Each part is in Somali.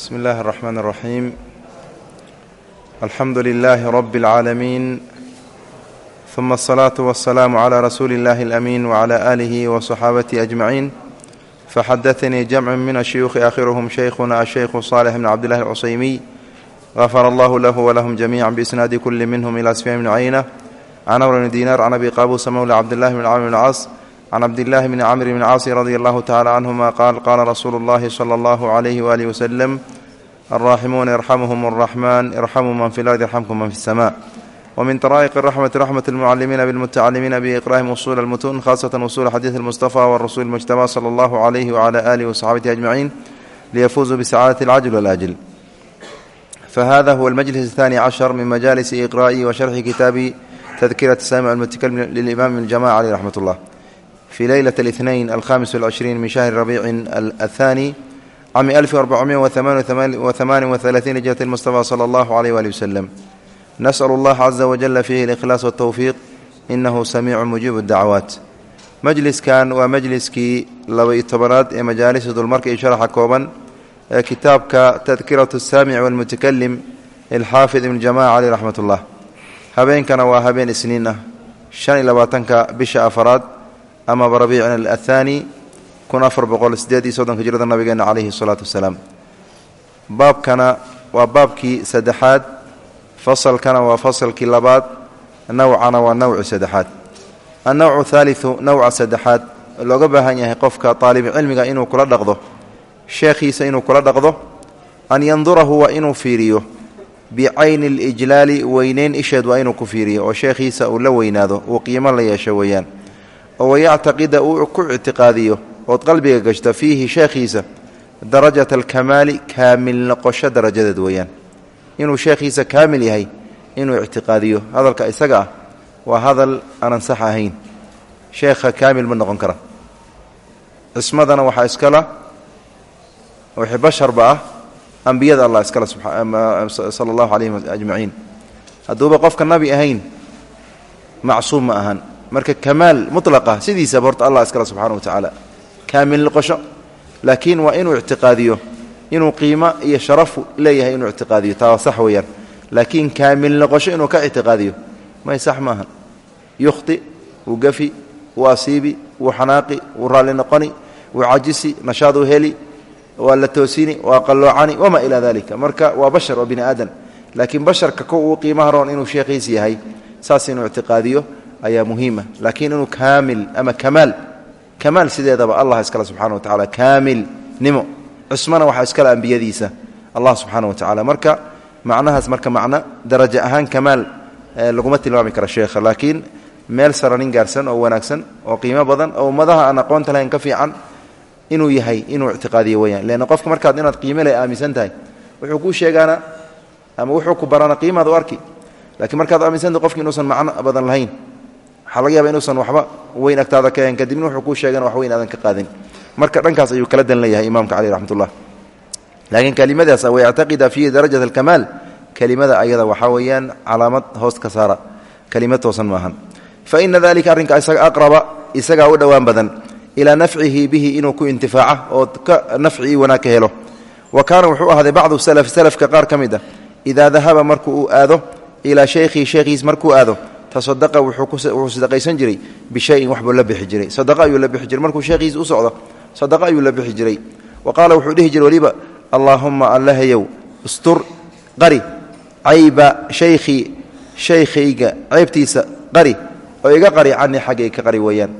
بسم الله الرحمن الرحيم الحمد لله رب العالمين ثم الصلاة والسلام على رسول الله الأمين وعلى آله وصحابته أجمعين فحدثني جمع من الشيوخ آخرهم شيخنا الشيخ صالح بن عبد الله العصيمي غفر الله له ولهم جميعا بإسناد كل منهم إلى سفيان بن عينة عن عمرو بن دينار عن أبي قابوس مولى عبد الله بن عمرو بن العاص can cabdillaahi bni camr bni caasi radi allahu tacala canhuma qaal qaala rasuulu اllahi sala allahu alayhi waalihi waslem alraaximuuna yarxamuhum araxmaan irxamuu man fi lardi yarxamkum man fi اsama wmin taraa'iq raxmati raxmat اlmucalimiina bilmutacalimiina biiqraahim usul almutuun khasatan usul xadiid اlmustafa warasul mujtaba sala allahu alayhi wcala alihi wasaxaabatihi ajmaciin liyafuuzuu bisacaadati alcajl walaajl fahada huwa almajlis athani cashar min majalisi iqra'i wa sharxi kitaabi tadkirati saamic almutakalim lilimaam اljamaca caleyh raxmat اllah في ليلة الاثنين الخامس والعشرين من شهر ربيع الثاني عام ألف وأربعمائة وثمان وثلاثين هجرة المصطفى صلى الله عليه وآله وسلم نسأل الله عز وجل فيه الإخلاص والتوفيق إنه سميع مجيب الدعوات majliskan waa majliskii laba-iyo tobanaad ee majaalisa dulmarka iyo sharaxa kooban ee kitaabka tadkiratu saamic walmutakalim ilxaafid ibn jamaca caleyh raxmat ullah habeenkana waa habeen isniin ah shan iyo labaatanka bisha afaraad amaba rabiicin athani kun afar boqol sideed iyo soddonka hijrada nabigeena caleyhi salaatu wasalaam baabkana waa baabkii saddexaad fasalkana waa fasalkii labaad nawcana waa nawci saddexaad annawcu thaalithu nawca saddexaad looga baahan yahay qofka cilmiga inuu kula dhaqdo sheekhiisa inuu kula dhaqdo an yandurahu waa inuu fiiriyo bicayni alijlaali weyneyn isheed waa inuu ku fiiriyo oo sheekhiisa uu la weynaado uu qiimo la yeesho weeyaan oo wayactaqida uu ku ictiqaadiyo ood qalbiga gashto fiihi sheekhiisa darajata alkamaali kaamil noqosho darajadeed weeyaan. Inuu sheekhiisa kaamil yahay inuu ictiqaadiyo. Hadalka isaga ah waa hadal aanan sax ahayn. Sheekha kaamil ma noqon kara. Cismadana waxaa iskala wixii basharba ah ambiyada allah iskale sala allahu calayhim ajmaciin. Hadduuba qofka nabi ahayn macsuum ma ahan marka kamaal mulaqa sidiisaba horta allah iskale subxana wa tacaala kaamil noqosho. Laakiin waa inuu ictiqaadiyo inuu qiimo iyo sharafu leeyahay inuu ictiqaadiyo. Taa sax weeyaan. Laakiin kaamil noqosho inuu ka ictiqaadiyo may sax maaha yukhti wuu gafi wuu asiibi wuu xanaaqi wuu raalli noqoni wuu cajisi nashaaduu heli waa la toosini waa qalloocani wamaa ilaa dalika marka waa bashar waa bini aadan. Laakiin basharka ko uu qiimaha roon inuu sheekhiis yahay saas inuu ictiqaadiyo ayaa muhiima. Laakiin inuu kaamil ama kamaal kamaal sideedaba allah iskale subxana wa tacala kaamil nimo cusmana waxaa iskale ambiyadiisa. Allah subxaana wa tacala marka macnahaas marka macno darajo ahaan kamaal laguma tilmaami kara sheekha laakiin meel sara nin gaarsan oo wanaagsan oo qiimo badan oo ummadaha aan aqoonta lahayn ka fiican inuu yahay inuu ictiqaadiyo weyaan leanna qofka markaad inaad qiimo leh aaminsan tahay wuxuu kuu sheegaana ama wuxuu ku baraana qiimaad u arki. Lakiin markaad aaminsantahay qofki inuusan macno badan lahayn waxaa laga yaaba inuusan waxba weyn agtaada ka ahayn kadibna wuxuu kuu sheegana wax weyn aadan ka qaadin. Marka dhankaas ayuu kala dan leeyahay imaamka caleyh raxmat laakiin kelimadaas wayactaqida fiihi darajat alkamaal. Kelimada ayada waxaa weeyaan calaamad hoos ka saara. Kelimad toosan maahan fa ina dalika arrinka isaga aqraba isagaa u dhowaan badan. Ilaa nafcihi bihi inuu ku intifaaca oo ka nafci wanaag ka helo. Wa kaana wuxuu ahaaday bacdu salaf salafka qaar ka mid a idaa dahaba markuu uu aado ilaa shaykhihi sheekhiis markuu aado tasadaqa wuxuu sadaqaysan jiray bishayin waxbuu la bixi jiray. Sadaqa ayuu la bixi jiray. Markuu sheekhiisa u socdo sadaqa ayuu la bixi jiray. Wa wuxuu dhihi jiray weliba allaahumma allahayow ustur qari cayba shaykhii shaykhayga ceebtiisa qari oo iga qari canii xaggay ka qari weeyaan.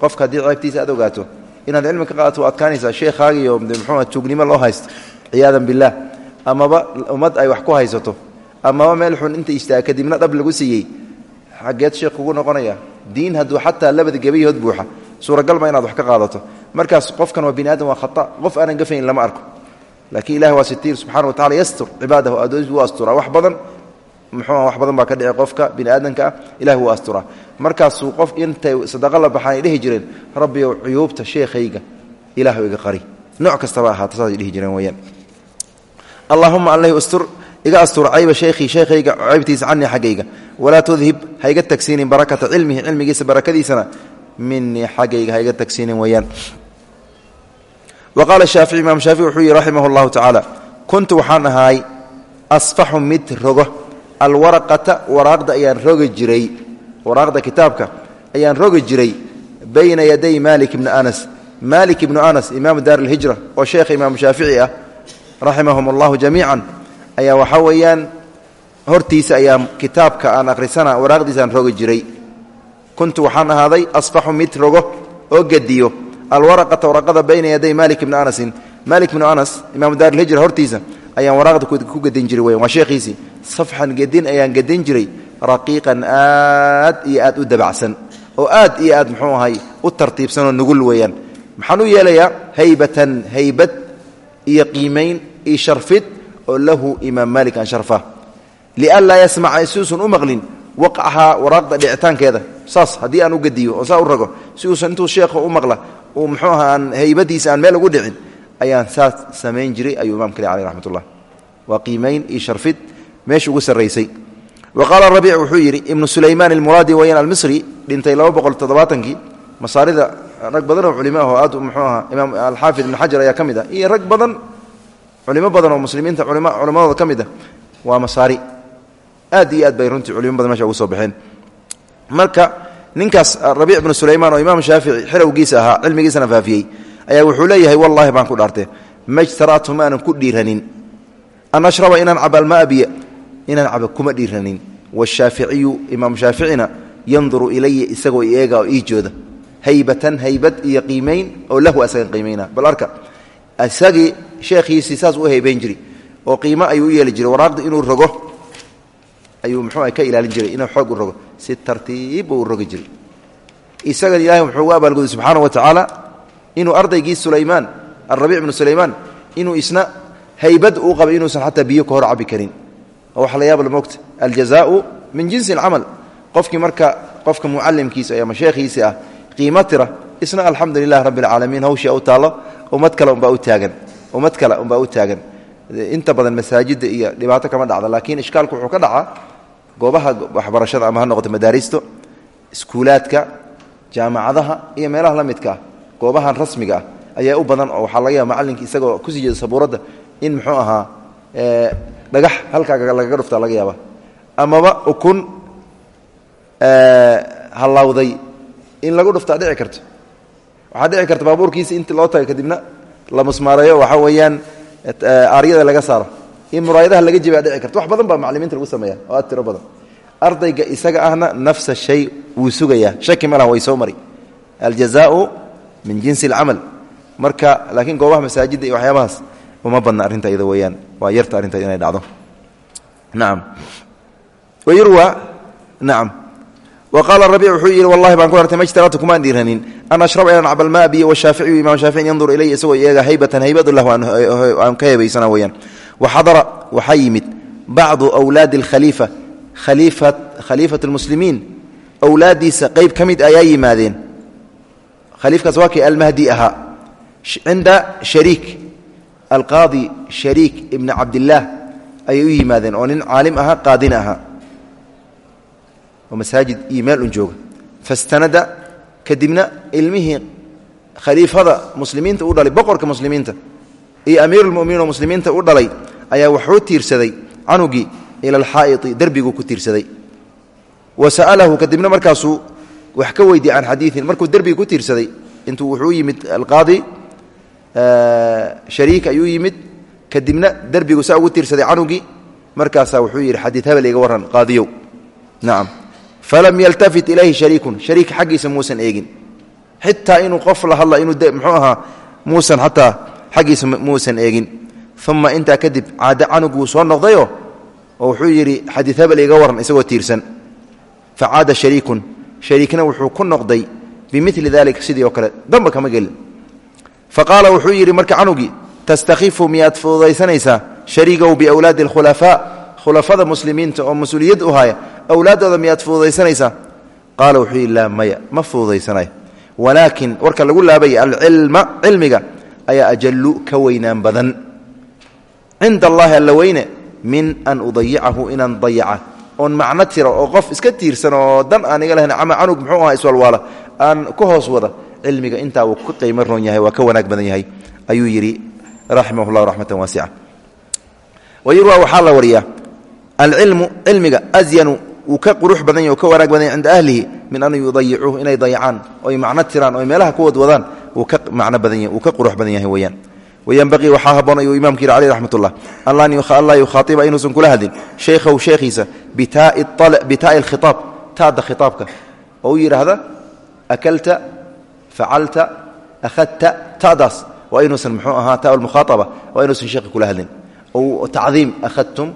Qofka haddii ceebtiisa aad ogaato inaad cilmi ka qaadato waa adkaanaysaa sheekhaagiiyo muxuu tuugnimo loo haysto ciyaadan billaah. Amaba ummad ay wax ku haysato amaba meel xun inta istaaga kadibna dhab lagu siiyey xaggeed sheekh kugu noqonaya diin hadduu xataa labada gebayahood buuxa. Suuragalma inaad wax ka qaadato. Markaas qofkan waa bini aadam waa khata. Qof aanan gafayn lama arko. Laakiin ilahi waa sitiir subxana wa tacala yastur cibaadahu adoonsi wuu asturaa wax badan muxuu wax badan baa ka dhici qofka bini aadamka ah ilahi wuu asturaa markaasuu qof intay sadaqa la baxaan ay dhihi jireen rabbiyow cuyuubta sheekhayga ilaahu iga qari. Nooc kastaba ahaata saasay dhihi jireen weyaan allahuma allahi ustur iga astur cayba sheekhii sheekhayga ceybtiisa canii xaggayga. Walaa tudhib ha iga tagsiinin barakata cilmihi cilmigiisa barakadiisana minii xaggayga ha iga tagsiinin weyaan wa qaala shaafici imaam wuxuu yihi raximah llahu tacaala kuntu waxaan ahaay asfaxu rogo. Alwaraqata waraaqda ayaan rogi jiray. Waraaqda kitaabka ayaan rogi jiray bayna yaday malik ibni anas. Malik ibnu anas imaamu daar alhijra oo sheekha imaamu shaafici ah raximahum allahu ayaa waxaa weeyaan hortiisa ayaa kitaabka aan akhrisana waraaqdiisa aan jiray. Kuntu waxaan ahaaday asfaxu mid rogo oo gediyo. Alwaraqata waraqada bayna yaday malik ibni anasin malik ibnu anas imaamu daar alhijra hortiisa ayaan waraaqda ku gedin jiray weyan waa sheekhiisii safxan gedin ayaan gedin jiray raqiiqan aad iyo aad u dabacsan oo aad iyo aad muxuu ahay u tartiibsanoo nugul weeyaan. Maxaan u yeelayaa haybatan haybad iyo qiimayn iyo sharfid oo lahu imaam maalik aan sharfa. Lianlaa yasmaca siuusan u maqlin waqcahaa waraaqda dhicitaankeeda. Saas haddii aan u gediyo oo saa u rago si uusan intuu sheekha u maqla uu muxuu aha aan haybadiisa aan meel ugu dhicin ayaan saas samayn jiray ayuu imamka le aleh raxmat ullah waa qiimayn iyo sharfid meesha ugu sarraysay. Wa qaala rabiic wuxuu yidhi ibnu sulaymaan almuraadi weyaan almisri dhintay laba boqol toddobaatankii masaarida rag culimo badan oo muslimiinta culimmadooda ka mid ah waa masaari. Aad iyo aad bay runtii culimo badan meesha ugu soo baxeen. Marka ninkaas rabiic ibnu sulaymaan oo imaam shaafici xilowgiisa ahaa cilmigiisana faafiyey ayaa wuxuu leeyahay wallahi baan ku dhaartee majtaratu ma aanan ku dhiiranin. An ashraba inaan caba almaa inaan caba kuma dhiiranin. Washaaficiyu imaam shaaficina yanduru ilaya isagoo eega oo ii jooda haybatan haybad iyo qiimayn oo lahu asagan qiimayna bal arka isagii sheekhiisii saas u haybayn jiri oo qiimo ayuu u yeeli jiray. Waraaqda inuu rogo ayuu muxuu ka ilaalin jiray inuu xoog u rogo. Si tartiibba u rogi jiray. Isagan ilahay wuxuu uga abaalguday subxaana wa tacaala inuu ardaygii sulaymaan alrabiic bnu sulaymaan inuu isna haybad uu qabay inuusan xataa biyo ka hor cabi karin. Oo wax la yaab la moogta. Aljazaau min jinsi alcamal. Qofkii marka qofka mucalimkiisa ama sheekhiisi ah qiimo tira isna alxamdu lilahi rabbi alcaalamiin hawshia u taallo ummad kale umbaa u taagan ummad kale umbaa u taagan. Inta badan masaajidda iyo dhibaato kama dhacda laakiin ishkaalku wuxuu ka dhacaa goobaha waxbarashada ama ha noqoto madaaristo iskuulaadka jaamacadaha iyo meelaha la midka ah. Goobahan rasmiga ah ayaa u badan oo waxaa laga yaaba macallinka isagoo ku sii jeeda sabuuradda in muxuu ahaa dhagax halkaa lagaga dhuftaa laga yaaba amaba ukun hallawday in lagu dhuftaa dhici karto waxaa dhici karta baabuurkiisa inti loo taga kadibna la musmaareeyo waxaa weeyaan aaryada laga saaro. In muraayadaha laga jibaa dhici karta. Wax badan baa maclimiinta lagu sameeya oo aad tiro badan. Ardayga isaga ahna nafsa shay wuu sugayaa. Shaki ma laha way soo mari. Aljazaau min jinsi alcamal. Marka laakiin goobaha masaajidda iyo waxyaabahaas uma badna arrinta iyada weeyaan. Waa yarta arrinta inay dhacdo. Nacam wayurwa nacam wa qaala rabiic wuxuu yidhi wallahi baan ku hartay majtaratu kumaan dhiiranin an ashraba inaan cabalmaa biyo washaaficiyu imam shaafici yandur ilaya isagoo eega haybatan haybadu lahu aan ka hebaysana weeyaan waxadara waxaa yimid bacdu wlaadi alkhaliifa khaliifat اlmuslimiin wlaaddiisa qeyb ka mid ayaa yimaadeen khaliifkaas waa kii almahdi ahaa cinda shariik alqaadi shariik ibni cabdillaah ayay u yimaadeen oo nin caalim ahaa qaadina ahaa oo masaajid iyo meel un jooga. Fastanada kadibna ilmihii khaliifada muslimiinta u dhalay boqorka muslimiinta iyo amiirulmuminiin oo muslimiinta u dhalay ayaa wuxuu tiirsaday canugii ila alxaa'iti derbiguu ku tiirsaday. Wa sa'alahu kadibna markaasuu wax ka weydiiyey can xadiiin markuu derbiga ku tiirsaday intuu wuxuu yimid alqaadi shariik ayuu yimid kadibna derbigu saa ugu tiirsaday canugii markaasaa wuxuu yidhi xadiid hebel iga warran qaadiyow. Nacam falam yaltafit ilayhi shariikun. Shariik xaggiisa muusan eegin. Xitaa inuu qof la hadla inuu muxuu ahaa muusan xataa xaggiisa muusan eegin. Uma intaa kadib caado canuguu soo noqdayo oo wuxuu yidhi xadiid hebel iga warran isagoo tiirsan. Facaada shariikun. Shariikna wuxuu ku noqday bimili dalika sidii oo kale. Damba kama gelin. Faqaala wuxuu yidhi marka canugii tastakhifu miyaad fududaysanaysaa shariigow biwlaadi alkhulafaa. Khulafada muslimiinta oo mas'uuliyad haya awlaaddooda miyaad fududaysanaysaa qaala wuxuu yidhi laa maya ma fududaysanayo walaakin warka lagu laabaya alcilma cilmiga ayaa ajallu ka weynaan badan. Cinda allaahi alla weyne min an udayicahu inaan dayaca. Oon macno tira oo qof iska tiirsan oo dan aan iga lahayn ama canug muxuu aha iswalwaala aan ku hoos wada cilmiga intaa uu ka qiimo roon yahay waa ka wanaag badan yahay ayuu yidhi raximah llah raxmatan waasica wayurwa waxaa la wariyaa alcilmu cilmiga asyanu wuu ka qurux badan yahy o ka wanaag badan yahy cinda ahlihi min an yudayicuuh inay dayacaan oy macno tiraan oy meelaha ku wadwadaan wuu ka macno badan yahy wuu ka qurux badan yahay weeyaan. Wayanbaqii waxaa haboon ayuu imaamka yidhi caleyh raxmat ullah anlaa yukhaaiba inuusan kula hadlin. Shaykhahu sheekhiisa bitaa'i alkhitaab taada khitaabka. Oo u akalta facalta ahadta tadaas waa inuusan mxuu ahaa ta mukhaaaba waa inuusan sheekhi kula hadlin. Tacdiim ahadtum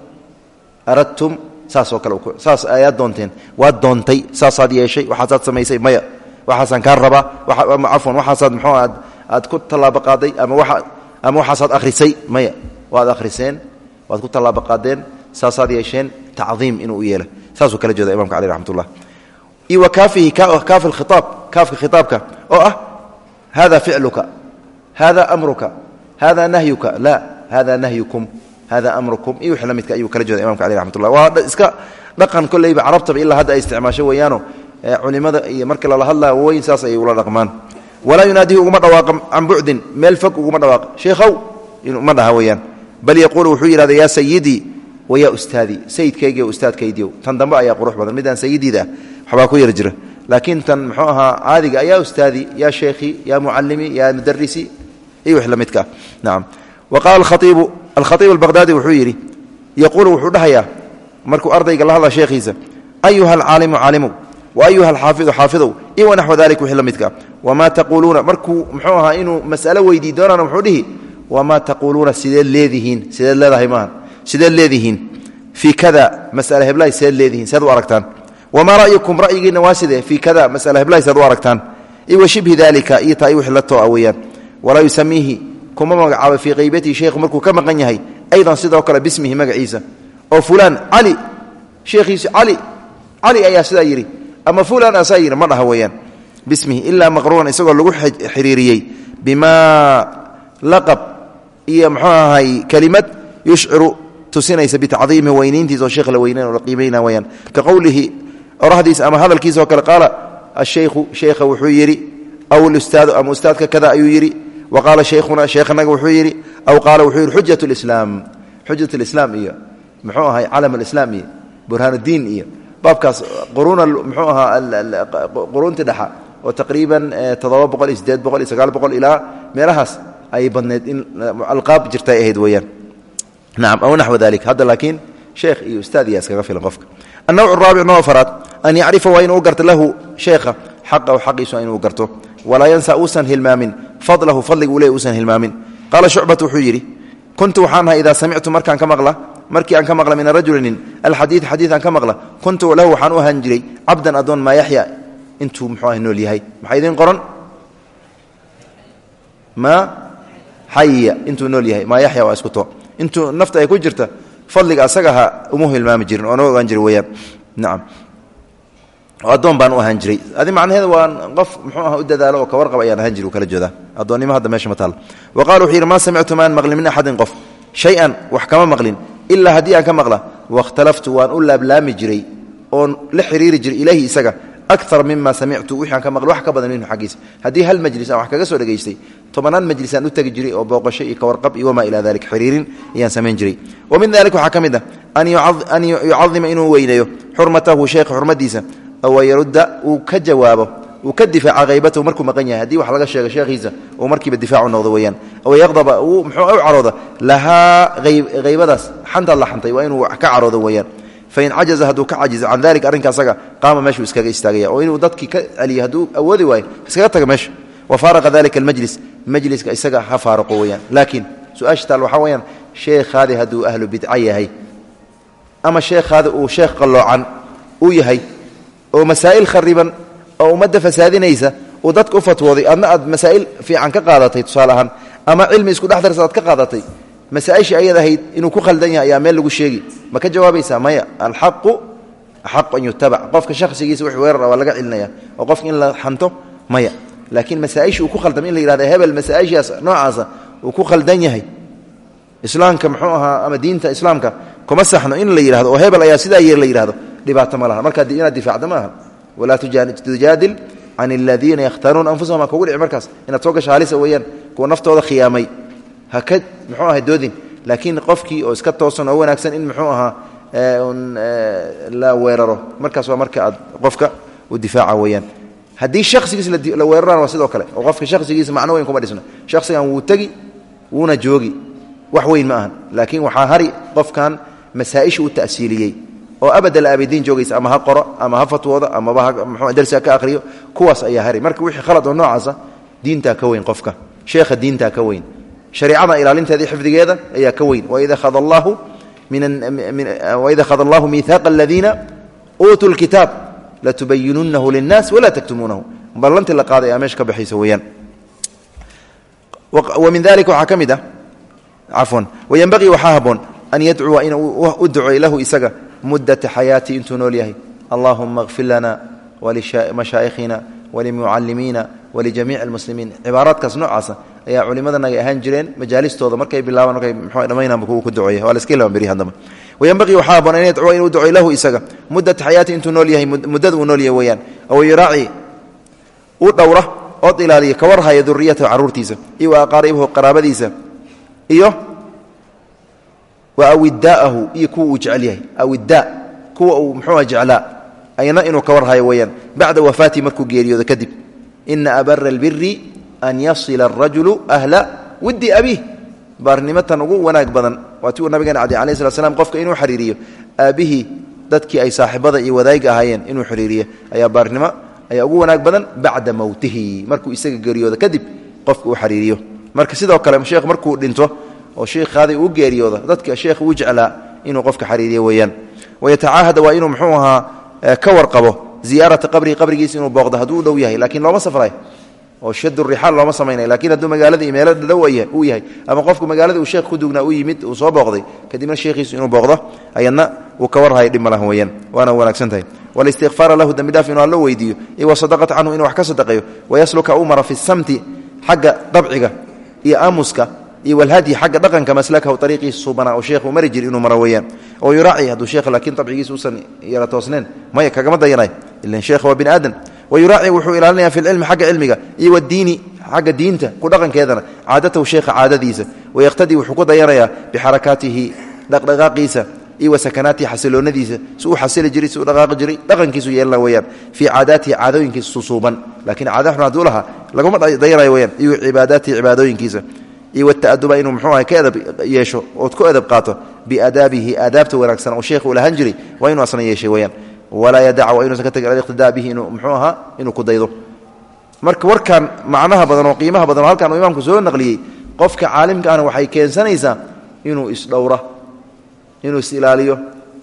aradtum saasoo kale saas ayaad doonteen. Waad doontay saasaad yeeshay waxaasaad samaysay maya. Waxaasaan kaa rabaa cafwan waxaasaad mxuu aad ku tallaabo qaaday ama waxaasaad akhrisay maya. Waad akhriseen waad ku tallaabo qaadeen saasaad yeesheen tacdiim inuu u yeelo. Saasuu kala jeeda imamka caleh raxmat ullah iyo wa kaafihi kaafi khiaab kaafka khitaabka oo ah hada ficluka hada amruka hada nahyuka la hada nahyukum hada amrukum iyo wixii la midka ayuu kala jeeda imamka caleh raxmat ullah waa iska dhaqan kolleyba carabtaba ilaa hadda ay isticmaasho weeyaano culimada iyo markii lala hadlaa weyn saas ayay ula dhaqmaan walaa yunaadihi uguma dhawaaqa can bucdin meel fog uguma dhawaaqa sheekhow ma dhaha weyaan bal yaquulu wuxuu yidhahda yaa sayidii wayaa ustaadii sayidkaygiiyo ustaadkaydiiow tan dambe ayaa qurux badan midaan sayidiida ah waxbaa ku yar jira laakiin tan muxuu ahaa caadiga yaa ustaadii yaa sheekhii yaa mucallimii yaa mudarisi iyo wix la midka ah nacam wa qaala aiibu alkhaiib albaqhdaadi wuxuu yidhi yaquulu wuxuu dhahayaa markuu ardayga la hadla sheekhiisa ayuha alcaalimu caalimu wa ayuha alxaafidu xaafidow iyo wanaxwa dalik wixii la midka wamaa taquuluuna markuu muxuu ahaa inuu mas'alo weydii doonana wuxuu dhihi wamaa taquuluuna sideed leedihiin sideed leedahay maaha sideed leedihiin fii kada mas'ale heblahay sideed leedihiin sideed u aragtaan wamaa ra'yukum ra'yigiinna waa sidee fii kada mas'ale heblahay sideed u aragtaan iyo wa shibhi dalika iyo taa i wixii la tooa weeyaan walaa yusamiihi kuma magacaabo fii qaybatihi sheekhu markuu ka maqan yahay. Aydan sidoo kale bismihi magaciisa. Oo fulaan cali sheekhiisu cali cali ayaa sidaa yidhi ama fulan asaa yidhi ma dhaha weeyaan. Bismihi ilaa maqruunan isagoo lagu xiriiriyey bimaa laqab iyo muxuu ahay kelimad yushciru tusinaysa bitacdiimihi weynayntiisa oo sheekh la weynayn oo la qiimayna weyaan ka qowlihi orahdiisa ama hadalkiisa oo kale qaala ashaykhu sheekha wuxuu yidhi aw lustaadu ama ustaadka kada ayuu yidhi wa qaala shaykhuna sheekhanaga wuxuu yidhi aw qaala wuxuu yidhi xujat lislaam xujat lislaam iyo muxuu ahay calam alislaam iyo burhaanuddiin iyo baabkaas quruuna muxuu ahaa quruuntii dhexa oo taqriiban toddoba boqol iyo sideed boqol iyo sagaal boqol ilaa meelahaas ayay badneed in alqaab jirta ay ahayd weeyaan nacam aw naxwa dalik hadda laakiin sheekh iyo ustaad iyaa iskaga filan qofka annawc araabic noo afaraad an yacrifa waa inuu garto lahu sheekha xaqahu xaqiisu inuu garto walaa yansa uusan hilmaamin. Fadlahu fadliga uu le uusan hilmaamin. Qaala shucbat wuxuu yidhi kuntu waxaan ahay idaa samictu markaan ka maqla markii aan ka maqla min rajulinin alxadii xadii aan ka maqla kuntu lahu waxaan u ahaan jiray cabdan adoon maa yaxya. Intuu muxuu ah nool yahay. Maxaa idiin qoran? Maa xaya intuu nool yahay. Maa yaxya waa isku to intuu nafta ay ku jirta fadliga asaga ahaa uma hilmaami jirin oonama ogaan jiri weyaan nacam addoon baan u ahaan jiray. Adi macnaheeda waa qof muxuu aha u dadaalo oo kawarqab ayaan ahaan jiri kala joodaa. Addoonnimo hadda meesha ma taal. Wa qala wuxuu yidhi maa samictu maan maqlin min axadin qof. Shay-an wax kama maqlin. Ilaa haddii aan ka maqla wakhtalaftu waan u laablaami jiray oon la xiriiri jiray ilaahi isaga akar mima samictu wixii aan ka maqlay wax ka badan minhu xaggiisa haddii hal majlis aan wax kaga soo dhegaystay tobanaan majlisaan u tegi jiray oo booqasho iyo kawarqab iyo wamaa ilaa dalik xiriirin ayaan samayn jiray. Wa min dalik waxaa ka mid ah an yucadima inuu weyneeyo xurmatahu sheekha xurmadiisa oo yarudda uu ka jawaabo uu ka difaaca haybatahu markuu maqan yahay. Haddii wax laga sheego sheekhiisa uu markiiba difaacu noqdo weeyaan. Oo yaqdaba uu muxuu u carooda lahaa haybadaas xantaad la xantay waa inuu ka caroodo weeyaan. Fain cajaza hadduu ka cajizo can dalika arrinka asaga qaama meeshuu iskaga istaagaya. Oo inuu dadkii ka celiyo hadduu awoodi waayo iskaga taga meesha. Wa faaraqa dalika almajlis majliska isaga ha faaraqo weyaan laakiin su'aasha taal waxaa weyaan sheekhaadi hadduu ahlu bidca yahay ama sheekhaadi uu sheekh qalloocan uu yahay oo masaa'il khariban oo ummadda fasaadinaysa uu dadka u fatwooday adna aad masaa'il fiican ka qaadatay tusaale ama cilmi isku dhex darsa aad ka qaadatay masaaishii ayad ahayd inuu ku khaldan yahay ayaa meel lagu sheegi. Ma ka jawaabaysaa maya? Alxaqu axaqu an yutabac qofka shakhsigiisa wix weerara waa laga celinaya oo qofka in la xanto maya? Laakiin masaaisha uu ku khaldam in la yihahda hebel masaaishaas noocaasa uu ku khaldan yahay. Islaamka muxuu ahaa ama diinta islaamka kuma saxno in la yidhahdo oo hebel ayaa sidaa yeer la yidhahdo dhibaato ma laha. Markaa inaad difaacda ma aha. Walaa tujaadil can aladiina yakhtaanuuna anfusahum ha kugu dhici markaas. Inaad soo gasho halisa weeyaan kuwa naftooda khiyaamay. Haka muxuu ahay doodin. Laakiin qofkii oo iska toosan oo wanaagsan in muxuu ahaa la weeraro. Markaas waa marka aad qofka u difaaca weeyaan. Haddii shaksigiis la weeraraan waa sidoo kale. Oo qofka shaksigiisa macno weyn kuma dhisno shaksigan wuu tegi wuuna joogi. Wax weyn ma ahan. Laakiin waxaa hari qofkan masaaisha u ta'siiliyey oo abadal aabidiin joogaysa ama ha qoro ama ha fatwoodo amaba ha ka akhriyo kuwaas ayaa hari marka wixii khalad oo noocaasa diintaa ka weyn qofka. Sheekha diintaa ka weyn. Shareicada ilaalinteeda xifdigeeda ayaa ka weyn. Waida khada allahu miihaaqa aladiina uutuu lkitaab latubayinunahu linnaas walaa taktumuunahu ballantii la qaaday aa meesha ka baxaysa weeyaan. Wa min dalika waxaa ka mid ah cafwan haboon an yadcuwa inuu u duceey lahu isaga mudata xayaati intuu nool yahay allahuma kfir lana walimashaaikhina walimucalimiina walijamiici almuslimiin cibaaraadkaas noocaasa ayaa culimadanaga ahaan jireen majaalistooda markay bilaabaan markay mxuu dhamaynanba kuwa ku duceeya waa la iska hilmaan beri haddaba wayenbaqii waxaa haboon an inuu duceey lahu isaga mudata xayaati intuu nool yahay muddada uu nool yahay weeyaan aw yuraaci u dhowra ood ilaaliya ka warhaya duriyatahu carruurtiisa iyo aqaaribahu qaraabadiisa iyo awidaahu iyo kuwa uu jecel yahay. Awidaa kuwa uu mxuua jeclaa ayna inuu ka warhayo weeyaan. Bacda wafaatii markuu geeriyoodo kadib. Ina abara albiri an yasila arajulu ahla widdi abiih. Baarnimatan ugu wanaag badan waa ti uu nabigeena cadi alayh slat slam qofka inuu xiriiriyo. Aabbihii dadkii ay saaxibada iyo wadaayga ahaayeen inuu xiriiriyo. Ayaa baarnimo ayaa ugu wanaag badan bacda mowtihi markuu isaga geeriyoodo kadib qofka uu xiriiriyo. Marka sidoo kale sheekh markuu dhinto oo sheikhaadii uu geeriyooda dadka sheekh uu jeclaa inuu qofka xariiriyo weeyaan. Wayatacaahada waa inuu muxuu ahaa ka warqabo ziyaarata qabrihi qabrigiisa inuu booqdo. Hadduu u dhow yahay lakiin looma safray. Oo shadu rixaal looma samaynay lakiin hadduu magaalada meelo dhow uu yahay ama qofku magaalada uu sheekh ku dugnaa u yimid uu soo booqday kadibna sheekhiisu inuu booqdo ayadna uu ka warhaya dhib ma lahan weeyaan. Waana wanaagsan tahay. Walistikfaara lahu dembi dhaaf inuu allo weydiiyo. Iyo wasadaqata canhu inuu wax ka sadaqeeyo wayasluka uu mara fi samti xagga dabciga iyo aamuska iyo walhadyi xagga dhaqanka maslakahu ariiqiisa suubanaa oo sheekhu mari jiri inuu maro oo yuraaci hadduu sheekh laakiin dabcigiisa usan yara toosneen maya kagama dayanay ilan sheekh waa bini aadan. Wa wuxuu ilaalinaya fi lcilmi xagga cilmiga iyo wadiini xagga diinta ku dhaqankeedana caadatahu sheekha caadadiisa. Wayaqhtadii wuxuu ku dayanayaa bixarakaatihi dhaqdhaqaaqiisa iyo wa sakanaatihi xasiloonadiisa si uu xasili jiray si uu dhaqankiisu yeelana weyaan fii caadaatihi caadooyinkiisa susuuban lakiin caada xun hadduu lahaa laguma dayanayo weyaan iyo cibaadaatihi cibaadooyinkiisa iyo wata'aduba inuu muxuu aha ka yeesho ood ku edab qaato biaadaabihi aadaabta wanaagsan oo sheekh uu lahaan jiray inuu asna yeeshay weyaan walaa yadaca waa inuusan ka tagin aliqtidaa inuu muxuu ahaa inuu ku daydo. Marka warkan macnaha badan oo qiimaha badan halkan uu imaamku soo naqliyey qofka caalimka ahna waxay keensanaysaa inuu isdhowra inuu is-ilaaliyo.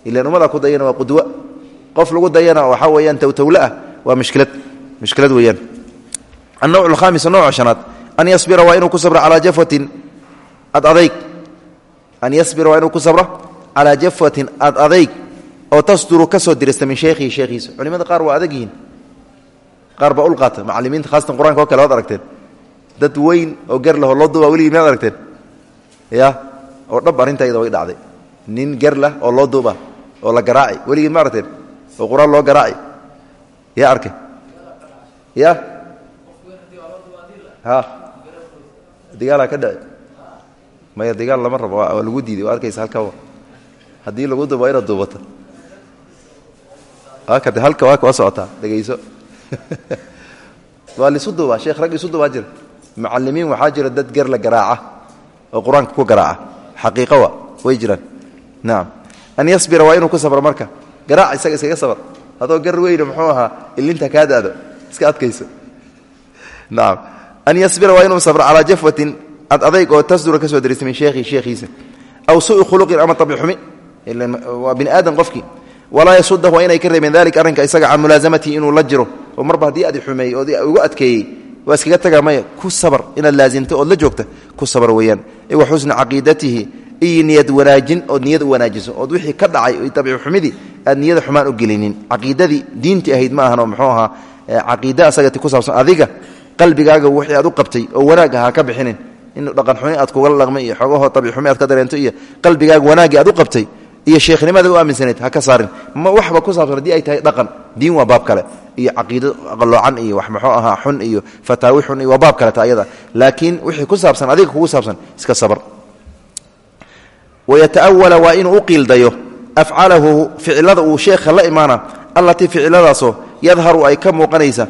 Ilan ummada ku dayana waa qudwo qof lagu dayana waxaa weeyaan towtowle ah waa mushkilad mushkilad weeyaan. Annawc alkhamis nooca shanaad an yabira waa inuu ku sabro calaa jafwatin ad adayg. An yasbira waa inuu ku sabro calaa jafwatin ad adayg. Oo tasduru ka dirista min sheekhihi sheekhiisa culimada qaar waa adag yihiin qaar baa ulqaata macalimiinta khaasatan kale waad aragteen. Dad weyn oo gar lahoo loo duuba weligii miyaad aragteen. Ya? Oo dhab arrinta way dhacday. Nin gar lah oo loo duuba oo la garaaci weligii ma aragteen. Oo qur'aan loo garaaci yaa arkay ya? Ha digaala ka dhaci maya digaal lama rabo waa lagu diiday waa arkaysa halka haddii lagu duuba inaad duubato. Akade halka waa waa socotaa dhegayso. Waa lisu duubaa sheekh rag isu duubaa jira. Mucalimiin waxaa jira dad gar la garaaca oo qur'aanka ku garaaca. Xaqiiqo wa way jiraan. Nacam an yasbira waa inuu ku sabro marka. Garaac isaga iskaga sabr adoo gar weyne muxuu ahaa ilinta kaa daado. Iska adkayso. Nacam an yasbira waa inuu sabro calaa jafwatin ad adayg oo tasdura ka soo dirista min sheekhi sheekhiisa aw suui khuluqin ama tabi xumi waa bini aadan qofkii walaa yasudahu waa inay ka reebeen dalika arrinka isaga can mulaasamatihi inuu la jiro oo marba haddii adi xumeeyey ood ugu adkeeyey waa iskaga tagaa maya ku sabr inaad laasimto ood la joogta ku sabr weeyaan wa xusna caqiidatihi iyo niyad wanaajin ood niyad u wanaajiso ood wixii ka dhacay tabici xumidii aad niyada xumaan u qalbigaaga wixii aad u qabtay oo wanaag ahaa ka bixinin. In dhaqan xumi aad kugala dhaqmay iyo xogahoo tabici xumi aad ka dareento iyo qalbigaaga wanaaggii aad u qabtay iyo sheekhnimada u aaminsanayd ha ka saarin. Ma waxba ku saabsan haddii ay tahay dhaqan diin waa baab kale. Iyo caqiido qaloocan iyo wax muxuu ahaa xun iyo fataawi xun iyo waa baab kaleta ayada laakiin wixii ku saabsan adiga kugu saabsan iska sabr wayata'awala waa inuu u qiildayo afcalahu ficilada uu sheekha la imaana. Allatii ficiladaasoo yadharu ay ka muuqanaysa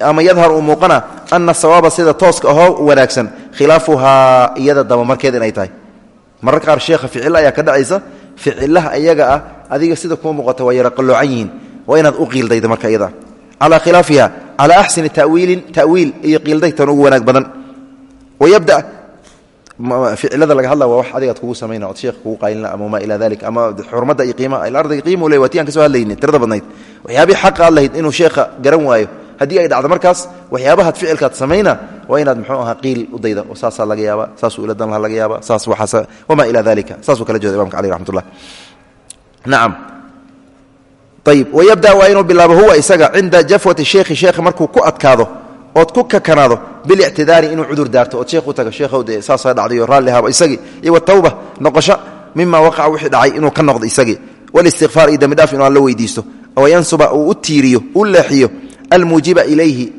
ama yadhar uu muuqana ana sawaaba sida tooska ahoo wanaagsan khilaafuhaa iyada dabamarkeed inay tahay mararka qaar sheekha ficil ayaa ka dhacaysa ficilaha iyaga ah adiga sida kuma muuqata waa yara qalloocan yihiin waa inaad u qiildayda marka iyada calaa khilaafiha calaa axsani tawiilin tawiil iyo qiildaytan ugu wanaag badan wayabda ficilada laga hadla waa wax adigaad kugu samayna od sheekh kugu qaylina ama maa ilaa dalik ama xurmadda iyo qiimaha ardayga qiimu le waa ti aan ka soo hadlayni tirada badnayd waxyaabii xaqa aad inuu sheekha garan waayo haddii ay dhacdo markaas waxyaabahaad ficilkaad samayna waa inaad mxuu ahaa qiil u dayda oo saasaa laga yaaba saasuu ila dan laha laga yaaba saas waaas wamaa ilaa dalika saasuu kala jeeda imamka aleh raxmatullah nacam ayib wayabda waa inuu bilaabo huwa isaga cinda jafwati sheekhi sheekha markuu ku adkaado ood ku kakanaado bilictidaari inuu cudur daarto ood sheekh u tago sheekhow dee saasaa dhacdayo raallihaaba isagii iyo watawba noqosho mima waqaca wixii dhacay inuu ka noqdo isagii walistikfaar iyo dembidhaaf inuu alla weydiisto oo yansuba uu u tiiriyo u leexiyo almuujiba ilayhi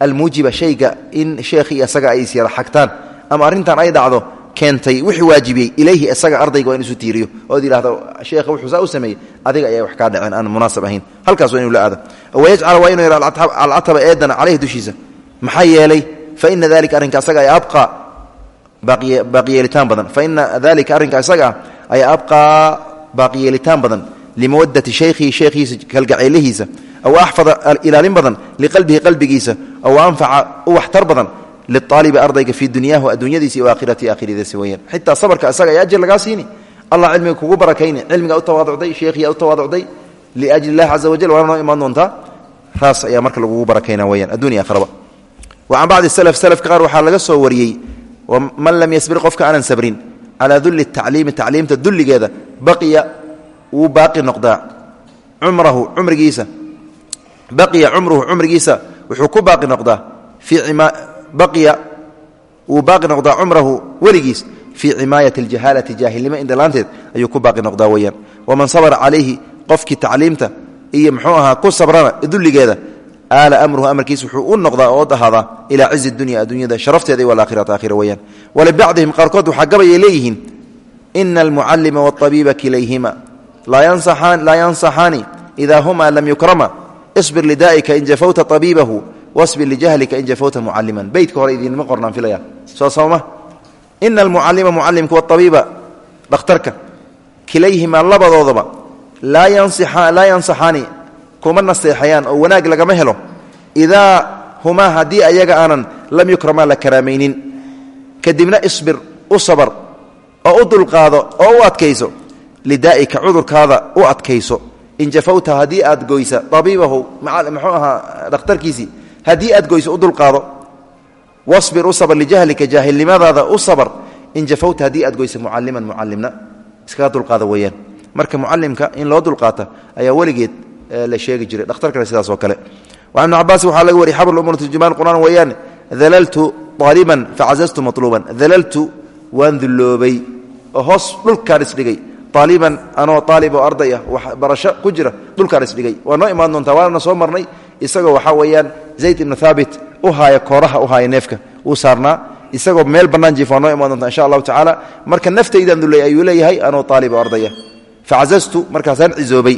almuujiba shayga in sheekhii isaga ay isyara xagtaan ama arrintan ay dhacdo keentay wixii waajibiyey ilayhi isaga ardayga waa in isu tiiriyo ood yidhahdo sheekha wuxuu saa u sameeyey adiga ayay wax kaa dhaceen aan munaasab ahayn. Halkaas waa inuu la aado. Wayajcala waa inuu yidhah alcataba eedana caleyhi dushiisa. Maxaa yeelay faina dalika arrinka isaga ay abqa baaqiyeelitaan badan. Faina dalika arrinka isaga ah ay abqaa baaqiyeelitaan badan limawadati shaykhihi sheekhiisa kalgaceelihiisa aw axfada ilaalin badan liqalbihi qalbigiisa aw anfaca u waxtar badan liaalibi ardayga fii dunyaahu adduunyadiisa iyo aakhirati aakhiradiisa weyaan xitaa sabarka isaga ay ajir lagaa siini allah cilmiga kugu barakayni cilmigaa u tawaaducday sheekhiyaa u tawaaducday liajli illahi caza wajal waana noo imaan doontaa raas ayaa marka lagugu barakayna weyaan addunya akhraba wa can bacdi salaf salafka qaar waxaa laga soo wariyey man lam yasbir qofka aanan sabrin calaa dulli tacliimi tacliimta dulligeeda baqiya wuu baaqi noqdaa cumrahu cumrigiisa baqiya cumruhu cumrigiisa wuxuu ku baaqi noqdaa baqiya wuu baaqi noqdaa cumrahu weligiis fii cimaayati اljahaalati jaahilnimo indhalaanteed ayuu ku baaqi noqdaa weyaan waman sabra calayhi qofkii tacliimta iyo muxuu ahaa ku sabrana dulligeeda aala amruhu amarkiis wuxuu u noqdaa oo ahaadaa ilaa cizi dunya adduunyada sharafteeda iyo alaakhirata aakhira weyaan walibacdihim qaarkood waxaa gabayay leeyihiin ina almucalima wاطabiiba kilayhima laa yansaxaani ida huma lam yukrama isbir lidaa'ika in jafawta abiibahu wasbir lijahlika in jafawta mucaliman beytka hore idinma qornaan filaya soo sooma ina almucalima mucalimka waabiiba dhakhtarka kilayhimaa labadoodaba laa yansaxaani kuma naseexayaan oo wanaag lagama helo idaa humaa haddii ayaga aanan lam yukramaa la karaamaynin kadibna isbir u sabar oo u dulqaado oo u adkayso lidaa'ika cudurkaada u adkayso. In jafawta haddii aad goysa abiibahu muxuu ahaa dhakhtarkiisii haddii aad goyso u dulqaado wasbir u sabr lijahlika jaahilnimadaada u sabr in jafawta haddii aad goysa mucaliman mucalimna iskaga dulqaada weeyaan. Marka mucalimka in loo dulqaata ayaa weligeed la sheegi jiray dhakhtarkana sidaas oo kale. An ibn cabaas waxaa laga wariy xabr umr turjumaan qur'aan weeyaan dalaltu aaliban facazastu maluuban dalaltu aaliban anoo aalib oo arday ah barasho ku jira dhulkaan isdhigay waa noo imaan doontaa waanana soo marnay. Isagoo waxaa weeyaan zayd ibnu haabit u haaya kooraha u haaya neefka uu saarnaa. Isagoo meel bannaan jiif noo imaan doontaa insha allahu tacaala. Marka naftaydaan dulley ayuu leeyahay anoo aalib oo ardaya facazastu markaasaan cizoobay.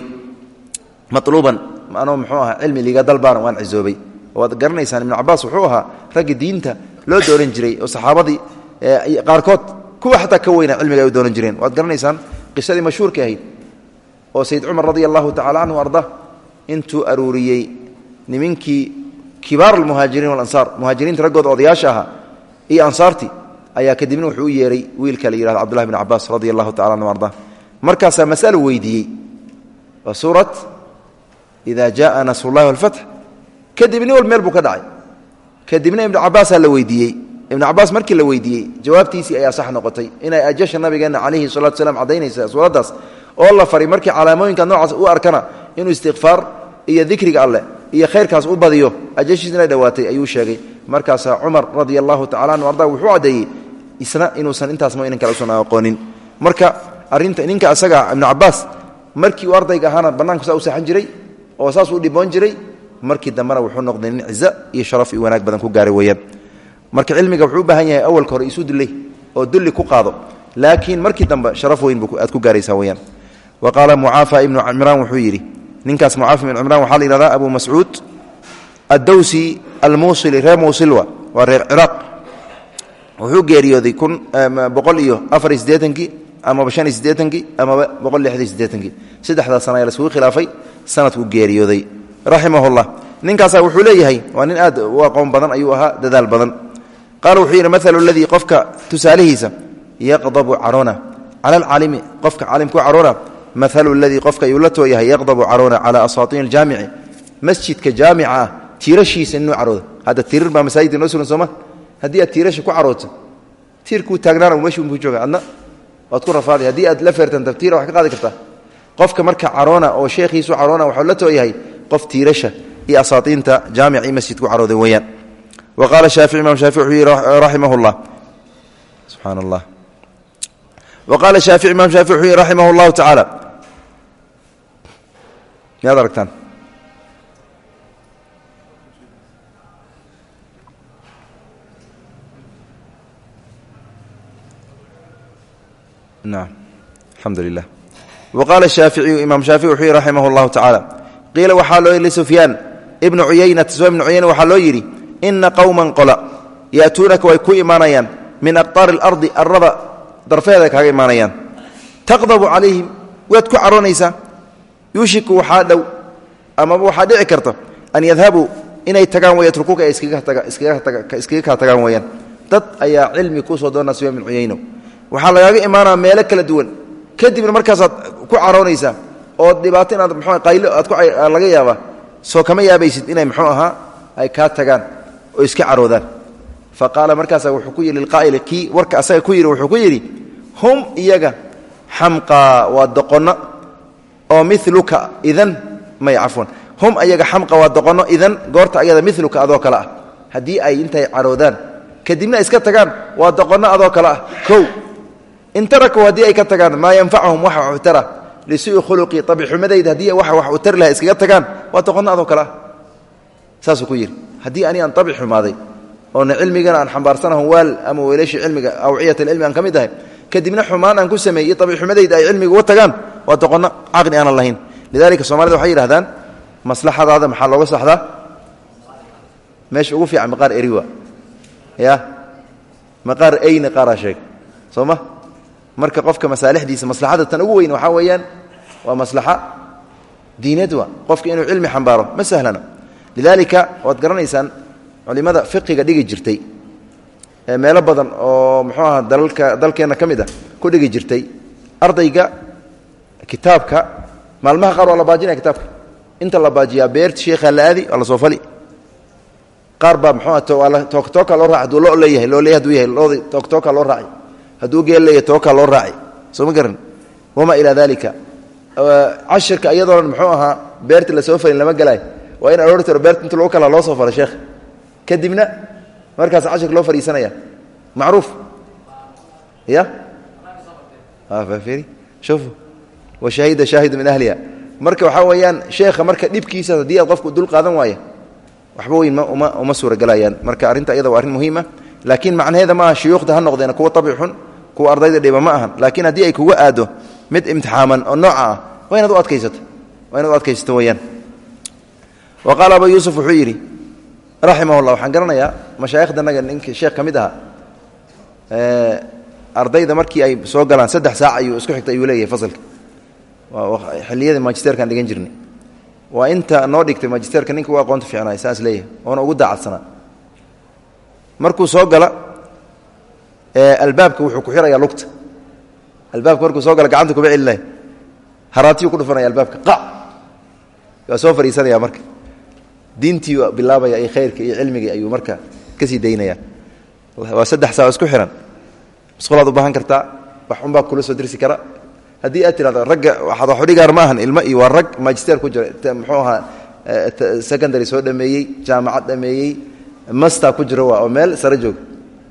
Maluuban anoo muxuu ahaa cilmi liga dalbaana waan cizoobay. Waad garanaysaan ibnu cabaas wuxuu ahaa raggi diinta loo dooran jiray oo saxaabadii qaarkood kuwa xataa ka weyna cilmiga ay u jireen. Waad garanaysaan qisadii mashhuurkii ahayd oo sayid cumar radia allahu tacala canhu arda intuu aruuriyey nimankii kibaar almuhaajiriin walansaar muhaajiriinta raggooda odayaasha ahaa iyo ansaartii ayaa kadibna wuxuu u yeeray wiilka la yihahdo cbdullahi bn cabaas radia allahu tacala anhu arda. Markaasaa masalo weydiiyey. Waa suurat ida jaaa nasrullahi walfatx kadib wal meel buu ka dhacay. Kadibna ibnu cabaasaa la weydiiyey ibnu cabaas markii la weydiiyey jawaabtiisii ayaa sax noqotay. Inay ajasha nabigeenna calayhi salatu slam caddaynaysa suuraddaas oo la faray markii calaamooyinka noocaas u arkana inuu istikfaar iyo dikriga alleh iyo khayrkaas u badiyo ajashiis inay dhowaatay ayuu sheegay. Markaasaa cumar radia allahu tacala anhu arda wuxuu caddeeyey isna inuusan intaas mo inan kale usan aqoonin. Marka arrinta ninka isaga ibnu cabaas markii uu ardayga ahaana bannaanku saa u seexan jiray oo saas uu dhiboon jiray markii dambena wuxuu noqday nin cizo iyo sharaf iyo wanaag badan ku gaaray weeyaan marka cilmiga wuxuu u baahan yahay awalka hore isu dulley oo dulli ku qaado. Laakiin markii dambe sharaf weyn aad ku gaaraysaa weyaan wa qaala mucaafa ibnu cimraan wuxuu yidhi ninkaas mucaafa ibnu cimraan waxaa la yihahdaa abu mascuud addowsi almuusili reer muusilwa waa reer ciraaq. Wuxuu geeriyooday kun boqol iyo afar iyo siddeetankii amaba shan iyo siddeetankii amaba boqol lixda iyo siddeetankii saddexdaas sana ayaa laisugu khilaafay sanadku geeriyooday. Raximahullah. Ninkaasaa wuxuu leeyahay waa nin aad u aqoon badan ayuu ahaa dadaal badan qaala wuxuu yidhi maalu ladii qofka tusaalihiisa yaqdabu caroona cala alcaalimi qofka caalimku caroona maalu ladii qofka ayuu la tooyahay yaqdabu caroona cala asaatiin aljaamici. Masjidka jaamica ah tiirashiisa inuu caroodo. Hadda tiirar baa masaajidka noo sugan sooma haddii aad tiirasha ku carooto tiirkuu taagnaana meeshuunbuu jooga adna waad ku rafaaday haddii aad la feertanta tiira wax ka qaadi kartaa. Qofka marka caroona oo sheekhiisu caroona waxuu la tooyahay qof wa qaala shaafici imam shaafici wuxuu yihi raximah llah subxaana allah wa qaala shaafici imam shaafici wuxuu yihi raximah llahu tacaala miyaad aragtaan nam alxamdu lilah wa qaala shaaficiyu imaam shaafici wuxuu yihi raximah llahu tacaala qiila waxaa loo yidhi lisufyaan ibnu cuyaynata sufyaan ibnu cuyayna waxaa loo yidhi ina qowman qola ya'tuunaka way ku imaanayaan. Min aqtaari alardi arrada darfeeda kaaga imaanayaan. Taqdabu calayhim waad ku caroonaysaa. Yuushiku waxaa dhow amaba waxaa dhici karta an yadhabuu inay tagaan way yatrukuuka ay iskaga kaa tagaan weeyaan. Dad ayaa cilmi kuusoo doonaa sufyaan ibnu cuyayno waxaa lagaaga imaanaa meelo kala duwan. Kadibna markaasaad ku caroonaysaa oo dhibaato inaad laga yaabaa soo kama yaabaysid inay muxuu ahaa ay kaa tagaan oo iska caroodaan. Fa qaala markaasa wuxuu ku yidhi lilqaa'ili kii warka asaga ku yidhi wuxuu ku yidhi hum iyaga xamqaa waa doqonno oo miluka idan may cafwan. Hum iyaga xamqa waa doqonno idan goorta ayada miluka adoo kale ah. Ay intay caroodaan kadibna iska tagaan waa doqonno adoo kale ah. Kow in haddii ay ka tagaan maa yanfachum wax wax utara lisui khuluqii abixumadayda haddii wax wax u tari laha iskaga tagaan waa doqonno adoo kale ah. Ku yidhi haddii ani aan abi xumaaday oona cilmigana aan xambaarsanaho waal ama weelashii cilmiga awciyat alcilmi aan ka mid ahay kadibna xumaan aan ku sameeyey abixumadayda ay cilmiga uga tagaan waa doqonno caqli aanan lahayn. Lidalika soomaalida waxay yidhahdaan maslaxadaada maxaa looga saxdaa? Meesha ugu fiican maqaar eriwa ya? Maqaar eyna qaaraa sheeg. Soo ma marka qofka masaalixdiisa maslaxada tan ugu weyn waxaa weeyaan waa maslaxa diinad wa qofka inuu cilmi xambaaro ma sahlana lidaalika waad garanaysaan culimada fiqiga dhigi jirtay ee meelo badan oo muxuu aha dalalka dalkeenna ka mid ah ku dhigi jirtay ardayga kitaabka maalmaha qaar waa la baajinaya kitaabka. Inta la baajiyaa beerta sheikha la aadi waa la soo fali. Qaar baa muxuu aha tookatooka loo raaci haduu lo leeyahay loo leeyahay haduu yahay loodi tookatooka loo raaci. Hadduu geel leeyahay tookaa loo raaci. Soo ma garan? Wamaa ilaa dalika cashirka iyadoona waa in aroorti hore beerta inta lagu kalaa loo soo fala sheekh kadibna markaas cashirka loo fadhiisanaya macruuf. Ya? Shuf wa shahida shaahidu min ahliha. Marka waxaa weeyaan sheekha marka dhibkiisa haddii aad qofku dul qaadan waaya waxba weyn uma uma suuragelayaan marka arrinta iyada waa arrin muhiima. Laakiin macnaheeda maaha shuyuukhda ha noqdeen kuwa abixun kuwa ardayda dhiba ma ahan. Laakiin haddii ay kuga aado mid imtixaaman oo nooca ah waa inaad u adkaysato waa inaad u adkaysato weyaan wa qaala abu yuusuf wuxuu yidhi raximah llah waxaan garanayaa mashaaikhdanaga ninka sheekh ka mid ahaa ardayda markii ay soo galaan saddex saac ayuu isku xigta ayuu leeyahay fasalka. Xilliyadii magisterkaan dhigan jirnay. Waa inta noo dhigtay magisterka ninka u aqoonta fiicnaay saas leeyahay oona ugu daacadsanaa albaabka wuxuu ku xirayaa lugta. Albaabka markuu soo gala gacanta kuma celinaya haraatiyuu ku dhufanaya albaabka. Qac soo fadhiisanaya marka diintii bilaabaya iyo khayrka iyo cilmigii ayuu marka kasii daynaya waa saddex saa isku xihan masqulaad u baahan kartaa wax unbaa kula soo dirsi kara haddii aad tirahdo ragga waxaad wax udhigaar ma ahan ilmo iyo waa rag magister ku jira muxuu ahaa secondary soo dhameeyey jaamacad dhameeyey master ku jira waa oo meel sare joog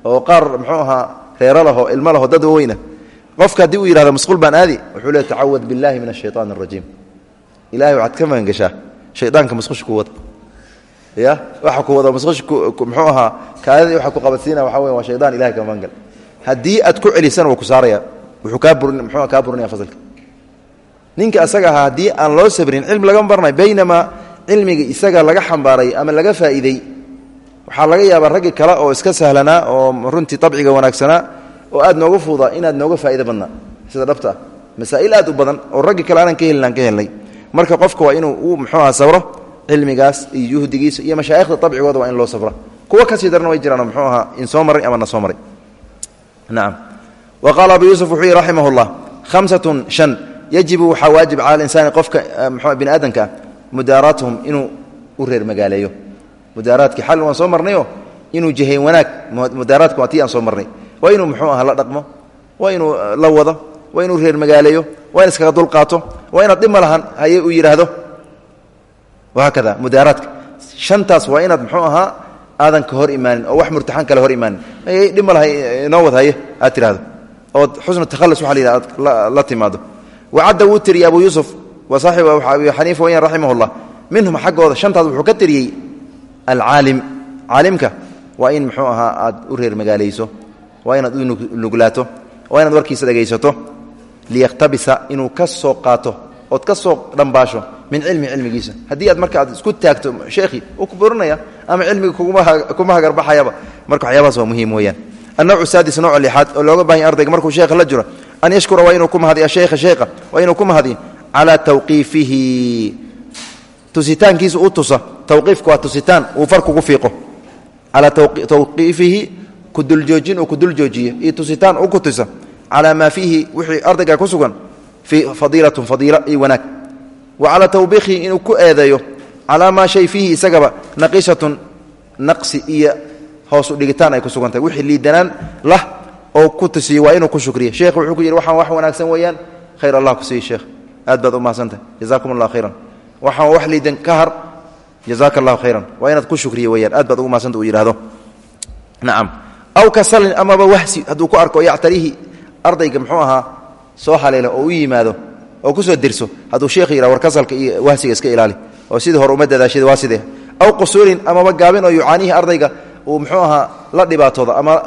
oo qaar muxuu ahaa reero lahoo ilmo laho dad weyna qofka haddii uu yihahdo masquul baan aadi wuxuu le tacawad billahi min ashayطaan الrajiim ilahay waxaad ka magangashaa shaydaanka masqusha ku wada ya? Waxa ku wada muxuu ahaa kaadadii waxa ku qabadsiina waxa weya waa shaydaan ka magangal haddii aad ku celisana waa ku saaraya wuxuu kaa bur muxuu kaa burinaya fasalka. Ninka asaga ahaa aan loo sabrin cilmi lagama barnay baynamaa cilmiga isaga laga xambaaray ama laga faa'iidey waxaa laga yaabaa raggi kale oo iska sahlanaa oo runtii abciga wanaagsanaa oo aad nooga fuudaa inaad nooga faa'ido badnaa. Sida dhabta ah. Masaa'il aad u badan oo raggi kale aanan ka helin ka helnay. Marka qofka waa inuu uu muxuu aha sabro cilmigaas iyo juhdigiisa iyo mashaa'ikhda abcigooda waa in loo sabra kuwa ka sii darna way jiraan muxuu ahaa in soo maray ama na soo maray nacam wa qaala abu yuusuf wuxuu yihi raximah llah hamsatun shan. Yajibu waxaa waajib cala insaani qofka mxu bini aadamka ah mudaaraatuhum inuu u reer magaaleeyo. Mudaaraadkii xal waan soo marnayo inuu jihayn wanaag mudaaraadka waa tii aan soo marnay. Waa inuu muxuu aha la dhaqmo waa inuu la wado waa inuu reer magaaleeyo waa in iskaga dulqaato waa inaad dhib ma lahan haye uu yidhaahdo wahaakada mudaaraadka. Shantaas waa inaad muxuu ahaa aadan ka hor imaanin oo wax murtaxan kale hor imaanin. Dhib ma laha inoo wad haye aad tidhahdo ood xusnu takhallus waxa la yidhah aad la timaado wacadda wuu tiriyey abu yuusuf wa saaxibu abi xaniifa weyan raximah llah minhum xaggooda shantaas wuxuu ka tiriyey alcaalim. Caalimka waa in muxuu ahaa aad u reer magaalayso waa inaad u nuglaato waa inaad warkiisa dhegaysato liyakhtabisa inuu ka soo qaato ood ka soo dhambaasho min cilmi cilmigiisa. Haddii aad marka aad isku taagto sheekhi uu ku burinaya ama cilmiga kuma hagarbaxayaba marka waxyaabahaas waa muhiim weeyaan. Annawcu saadis nooc lixaad oo looga bahanya ardayga markuu sheekha la jiro an yashkura waa inuu ku mahadiy asheykha sheekha waa inuu ku mahadiyo calaa tawqiifihi. Tusitaankiisa u tusa tawqiifka waa tusitaan uu far kugu fiiqo. Calaa tawqiifihi kuduljoojin uu kuduljoojiyo iyo tusitaan u ku tusa calaa maa fiihi wixii ardayga ku sugan fadiilatun fadiila iyo wanaag. Wa calaa tawbiikihi inuu ku eedeeyo calaa maa shay fiihi isagaba naqisatun naqsi iyo hoosu dhigitaan ay ku sugan tahay wixii liidanaan lah oo ku tusiyo waa inuu ku shukriyo. Sheekh wuxuu ku yidhi waxaan wax wanaagsan weeyaan. Khayr allah ku siiye sheekh. Aad baad u mahadsantahay jazakum allah khayran. Waxaan wax liidan ka har. Jazaaka allahu khayran. Waa inaad ku shukriyo weyaan aad baad ugu mahadsanta uu yidhahdo nacam aw kasalin amaba wahsi hadduu ku arko yactarihi ardayga muxuu ahaa soo haleelo oo u yimaado oo ku soo dirso hadduu sheekh yidhah war kasalka iska ilaali. Oo sidii hore uma dadaashada waa sidee? Aw qusuurin amaba gaabin oo yucaanihi ardayga uu muxuu ahaa la dhibaatoodo ama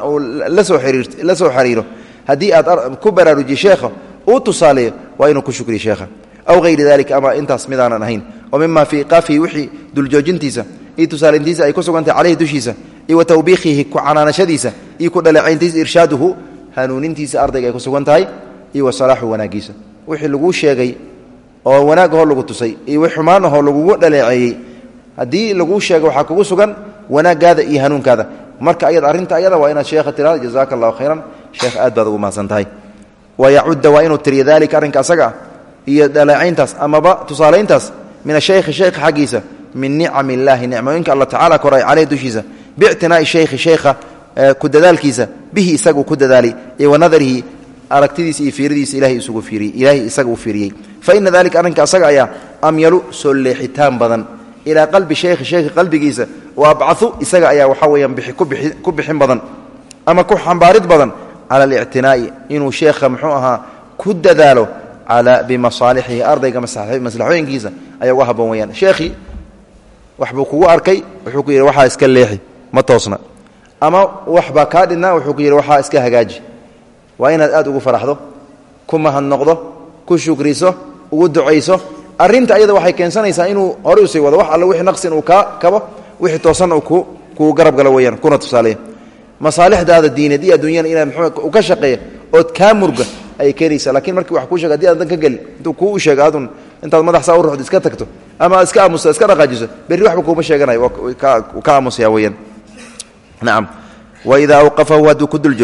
la soo ariir la soo xiriiro. Haddii aad ku baraarujiye sheekha uu tusaaleeyo waa inuu ku shukriyo sheekha. Aw hayri dalika ama intaas midaanan ahayn. Oo mima fii qaafihi wixii duljoojintiisa iyo tusaalintiisa ay ku sugantahay caleyhi dushiisa iyo wa ku canaanashadiisa iyo ku dhaleecayntiisa irshaaduhu hanuunintiisa ardayga ay ku sugan tahay iyo wa salaaxu wanaagiisa wixii laguu sheegay oo wanaag ahoo lagu tusay iyo wi xumaan ahoo lagugu dhaleeceeyey haddii laguu sheego waxaa kugu sugan wanaagaada iyo hanuunkaada. Marka ayad arrinta ayada waa inaad sheekha tirahdo jazaaka khayran. Sheekh aad baad ugu mahadsan tahay wa yacudda waa inuu tiriyo dalika arrinka asaga ah iyo dhaleecayntaas amaba tusaalayntaas min ashaykhi shaykha xaggiisa min nicam illaahi nicmooyinka alla koray caleyh dushiisa biictinaa'i shaykhi shaykha ku dadaalkiisa bihi isagu ku dadaalay iyo wa nadarihi aragtidiisa iyo fiiridiisa ilahay isugu fiiriyey ilaahay isaga uu fiiriyey. Fa ina dalika arrinka asaga ayaa amyalu soo leexitaan badan. Ilaa qalbi shaykhi shaykhi qalbigiisa wa isaga ayaa waxaa weeyaan ku bixin badan. Ama ku xambaarid badan cala alictinaa'i inuu sheekha muxuu ahaa ku dadaalo bimasaalixihi ardayga maslaxooyinkiisa ayaa uga haboon weyaan sheekhii waxbuu kugu arkay wuxuu ku yidhi waxaa iska leexi ma toosna. Ama waxbaa kaa dhidnaa wuxuu ku yidhi waxaa iska hagaaji waa inaad aad ugu faraxdo ku mahadnoqdo ku shukriso ugu ducayso. Arrinta ayada waxay keensanaysaa inuu horey u sii wado wax alle wixii naqsin uu kaa kabo wixii toosanna uu kugu garab galo weyaan kuna tusaaleeya masaalixdaada diineed iyo adduunyana inaad mxuu u ka shaqeeya ood kaa murga ayay keenaysaa. Lakiin markii wax kuu shega hadi aadan ka gelin intuu kuu sheega adun intaad madax saa u ruxdo iska tagto ama iska aamusto iska dhaqaajiso berri waxba kuuma sheeganayo ka aamusaya weyaan nacam wa idaa awqafahu hadduu ku dul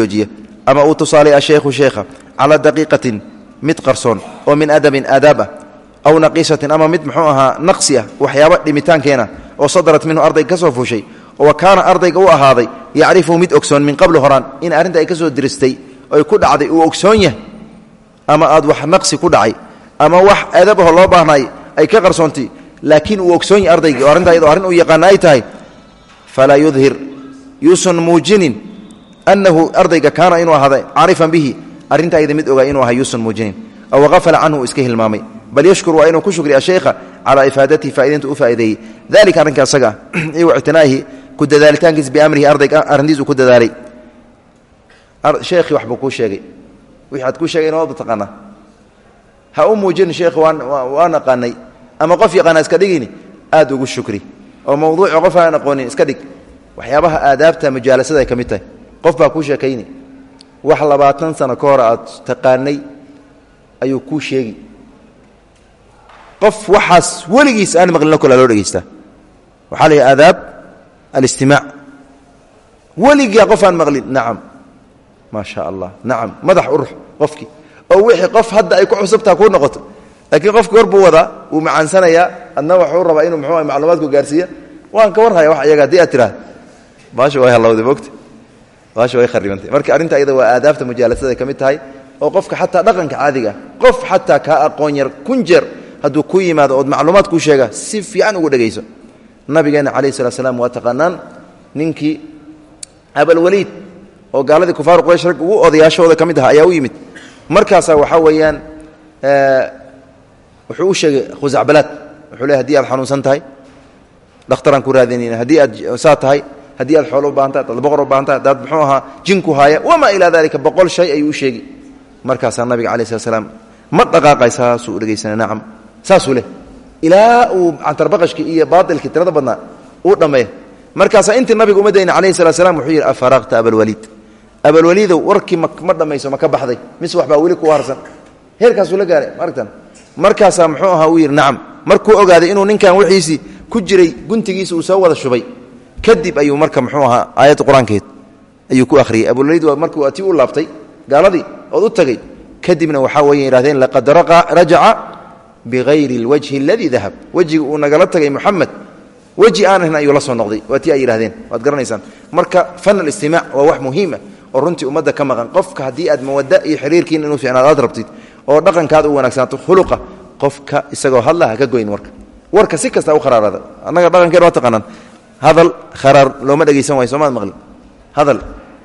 ama uu tusaalay ashaykhu sheekha calaa daqiiqatin mid qarsoon oo min adabin aadaab aw naqiisatin ama mid muxuu ahaa naqsi ah waxyaaba dhimitaankeena oo sadarat minhu ardayga ka soo fuushay wa kaana ardayga u ahaaday yacrifuhu mid ogsoon min qabli horaan in arrinta ay ka soo diristay oy ku dhacday uu ogsoon yahay ama aad wax naqsi ku dhacay ama wax adabaho loo baahnay ay ka qarsoontay laakiin uu ogsoon yahay ardaygii arrinta ayadoo arrin uu yaqaana ay tahay falaa yudhir yuusan muujinin annahu ardayga kaana inuu ahaaday caarifan bihi arrinta ayada mid ogaa inuu ahaa yuusan muujinin aw hafala canhu iska hilmaamay bal yashkur waa inuu ku shukriya sheekha calaa ifaadatihi faa'idaynta u faa'ideeyey dalika arrinka asaga iyo ictinaa'ihi ku dadaalitaankiisa biamrihi ardayga arrintiis uu ku dadaalay sheekhii waxbuu kuu sheegay wixii aad ku sheegay inooda taqaanaa ha u muujin sheekh waan waa naqaanay ama qof yaqaana iska dhigini aad ugu shukri oo mawduuca qof aan aqoonin iska dhig waxyaabaha aadaabta majaalasada ay ka mid tahay qof baa kuu sheekayni. Wax labaatan sano ka hor aad taqaanay ayuu kuu sheegi. Qof waxaas weligiis aan maqlino kale loo dhegeystaa. Waxaa la aadaab alistimaac. Weligaa qof aan maqlin nacam maa allah nacam madax urux qofkii. Oo wixii qof hadda ay ku cusubtaha kuu noqoto. Laakiin qofkii buu wadaa wuu macaansanayaa adna waxuu rabaa inuu muxuu macluumaadku gaarsiiya. Waan ka warhaya wax iyaga haddii aad tiraahda baasha way hallawday mogta baasha way kharibantay marka arrinta ayada waa aadaabta mujaalasada ay ka mid tahay oo qofka xataa dhaqanka caadiga ah qof xataa kaa aqoon yar kun jeer hadduu ku yimaado ood macluumaad kuu sheega si fiican ugu dhegayso nabigeenna calayh salat slam waa taqaanaan ninkii abalwaliid oo gaaladii kufaaru quraysh rag ugu odayaashooda ka mid aha ayaa u yimid. Markaasaa waxaa weeyaan wuxuu u sheegay khusacbalaad wuxuu leey haddii aad xanuunsan tahay dhakhtaraan ku raadinayna. Haddii aad saa tahay haddii aad xoolo u baahan tahay dad boqor u baahan tahay hadaad muxuu ahaa jinku haaya wamaa ilaa dalika boqol shay ayuu u sheegi nabiga calaih slat ma dhaqaaqay saasuu u dhegaysana nacam saasuu leh. Uu cantarbaqashkii iyo baailkii tirada badnaa uu dhammeeya markaasaa intii nabiga uma dayna calayhi salat slam wuxuu yidhi afaraqta abalwaliid abalwaliidow warkii ma dhammayso ma ka baxday mise waxbaa weli ku harsan heerkaasuu la gaaray maaragtan markaasaa muxuu ahaa uu yidhi nacam markuu ogaaday inuu ninkan wixiisii ku jiray guntigiisa uu soo wada shubay kadib ayuu marka muxuu ahaa aayadda qur'aankeed ayuu ku akhriyey abulwaliid waa markuu tii u laabtay gaaladii ood u tagay kadibna waxaa weeye yidhahdeen laqad rajaca bihayri اlwajhi aladii dahab wejiga uu nagala tagay muxamed weji aan ahayn ayuu la soo noqday. Waa tii ay yidhahdeen waad garanaysaan. Marka fan alistimaac waa wax muhiima oo runtii ummadda ka maqan. Qofka haddii aad mawadda iyo xiriirkiina inuu ficnaad aad rabtid oo dhaqankaada u wanaagsanaato khuluqa qofka isagoo hadla ha ka goyn warka. Warka si kasta u kharaarada annaga dhaqankeena waa taqaanaan hadal kharaar looma dhegaysan waayo soomaad maqli? Hadal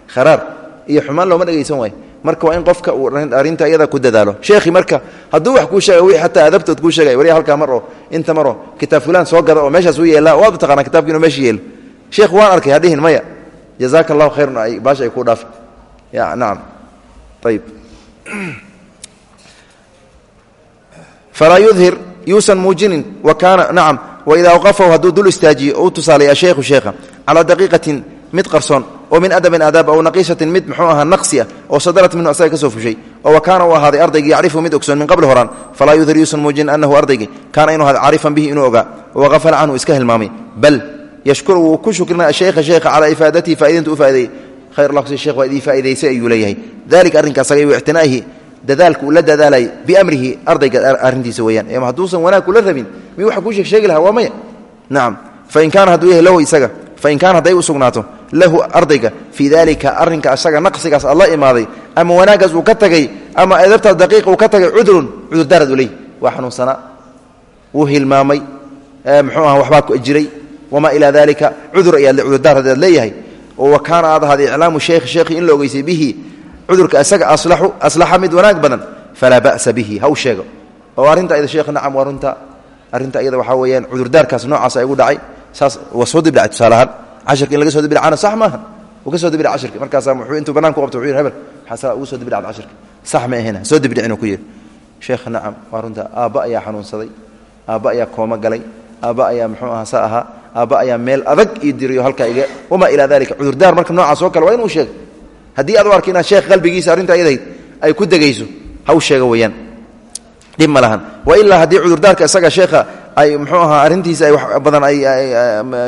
kharaar iyo xumaan looma dhegaysan waayo. Marka waa in qofka uu arrinta iyada ku dadaalo. Sheekhi marka hadduu wax kuu sheega wii xataa adabtood kuu sheegay wariya halkaa mar inta maroo kitaab fulaan soo gada oo meeshaas u yeellaa waad taqaanaa kitabki inuu meesha yeelo? Sheekh waan arkay hadhihin maya. Jazaaka allahu khayrun ay baasha ay kuu dhaafi ya nacam ayib falaa yudhir yuusan muujinin wa kaana nacam waidaa awqafahu hadduu dul istaajiyo oo u tusaalay asheekhu sheekha calaa daqiiqatin mid qarsoon oo min adabin aadaab aw naqiishatin mid muxuu ahaa naqsi ah oo sadarat minhu asaga ka soo fushay oo wa kaana uu ahaaday ardaygii yacrifu mid ogsoon min qabli horaan falaa yudhir yuusan muujinin annahu ardaygii kaana inuu ahaaday caarifan bihi inuu ogaa waqafala canhu iska hilmaamay bal yashkuru wuu ku shukrina asheykha sheekha calaa ifaadatihi faaidintu u faa'ideeyey khayr allah dadaalku uu la dadaalay biamrihi ardayga arrintiisa weeyaan. Ee hadduusan wanaag kula rabin miyuu waxa kuu sheeg sheegi lahaa? Waa maya. Nacam fain kaana hadduu yahay lahu isaga fain kaana hadday u sugnaato lahu ardayga fii dalika arrinka asaga naqsigaas aad la imaaday ama wanaaggaas uu ka tagay ama edabtaas daqiiqa uu ka tagay cudrun cudurdaarad u leey waa xanuunsanaa wuu hilmaamay. Muxuu aha waxbaa jiray. Wamaa ilaa dalika cudur ayaad cudurdaarad aad leeyahay. Oo wa kaana aad ahaaday iclaamu sheekhi sheekhi in la ogeysay bihi cudurka isaga aslaxa mid wanaag badan falaa ba'sa bihi ha u sheego. Oo arrinta ayada sheekh nacam waa runta arrinta iyada waxaa weeyaan cudurdaarkaas noocaas ay gu dhacay saas waa soo dibdhacay tusaalahaan cashirka in laga soo dibdhacana sax maaha. Uu soo dibdhac cashirka markaasaa muxuu intuu bannaan ku qabto wuxuu yidhi hebel maxaa saa ugu soo dibdhacda cashirka sax ma ahena soo dibdhicin uu ku yidhi. Sheekh nacam waa runta aabba ayaa xanuunsaday aabba ayaa kooma galay aabba ayaa muxuu ahaa saa ahaa aabba ayaa meel adag ii diriyo halkaa iga wamaa ilaa dalika cudurdaar marka noocaas oo kale waa inuu sheego haddii aad u arka inaad sheekh qalbigiisa arrinta ayadahayd ay ku degayso ha u sheego weeyaan. Dhib ma lahan. Wa ilaa haddii cudurdaarka isaga sheekha ay muxuu ahaa arrintiisa ay wax badan ay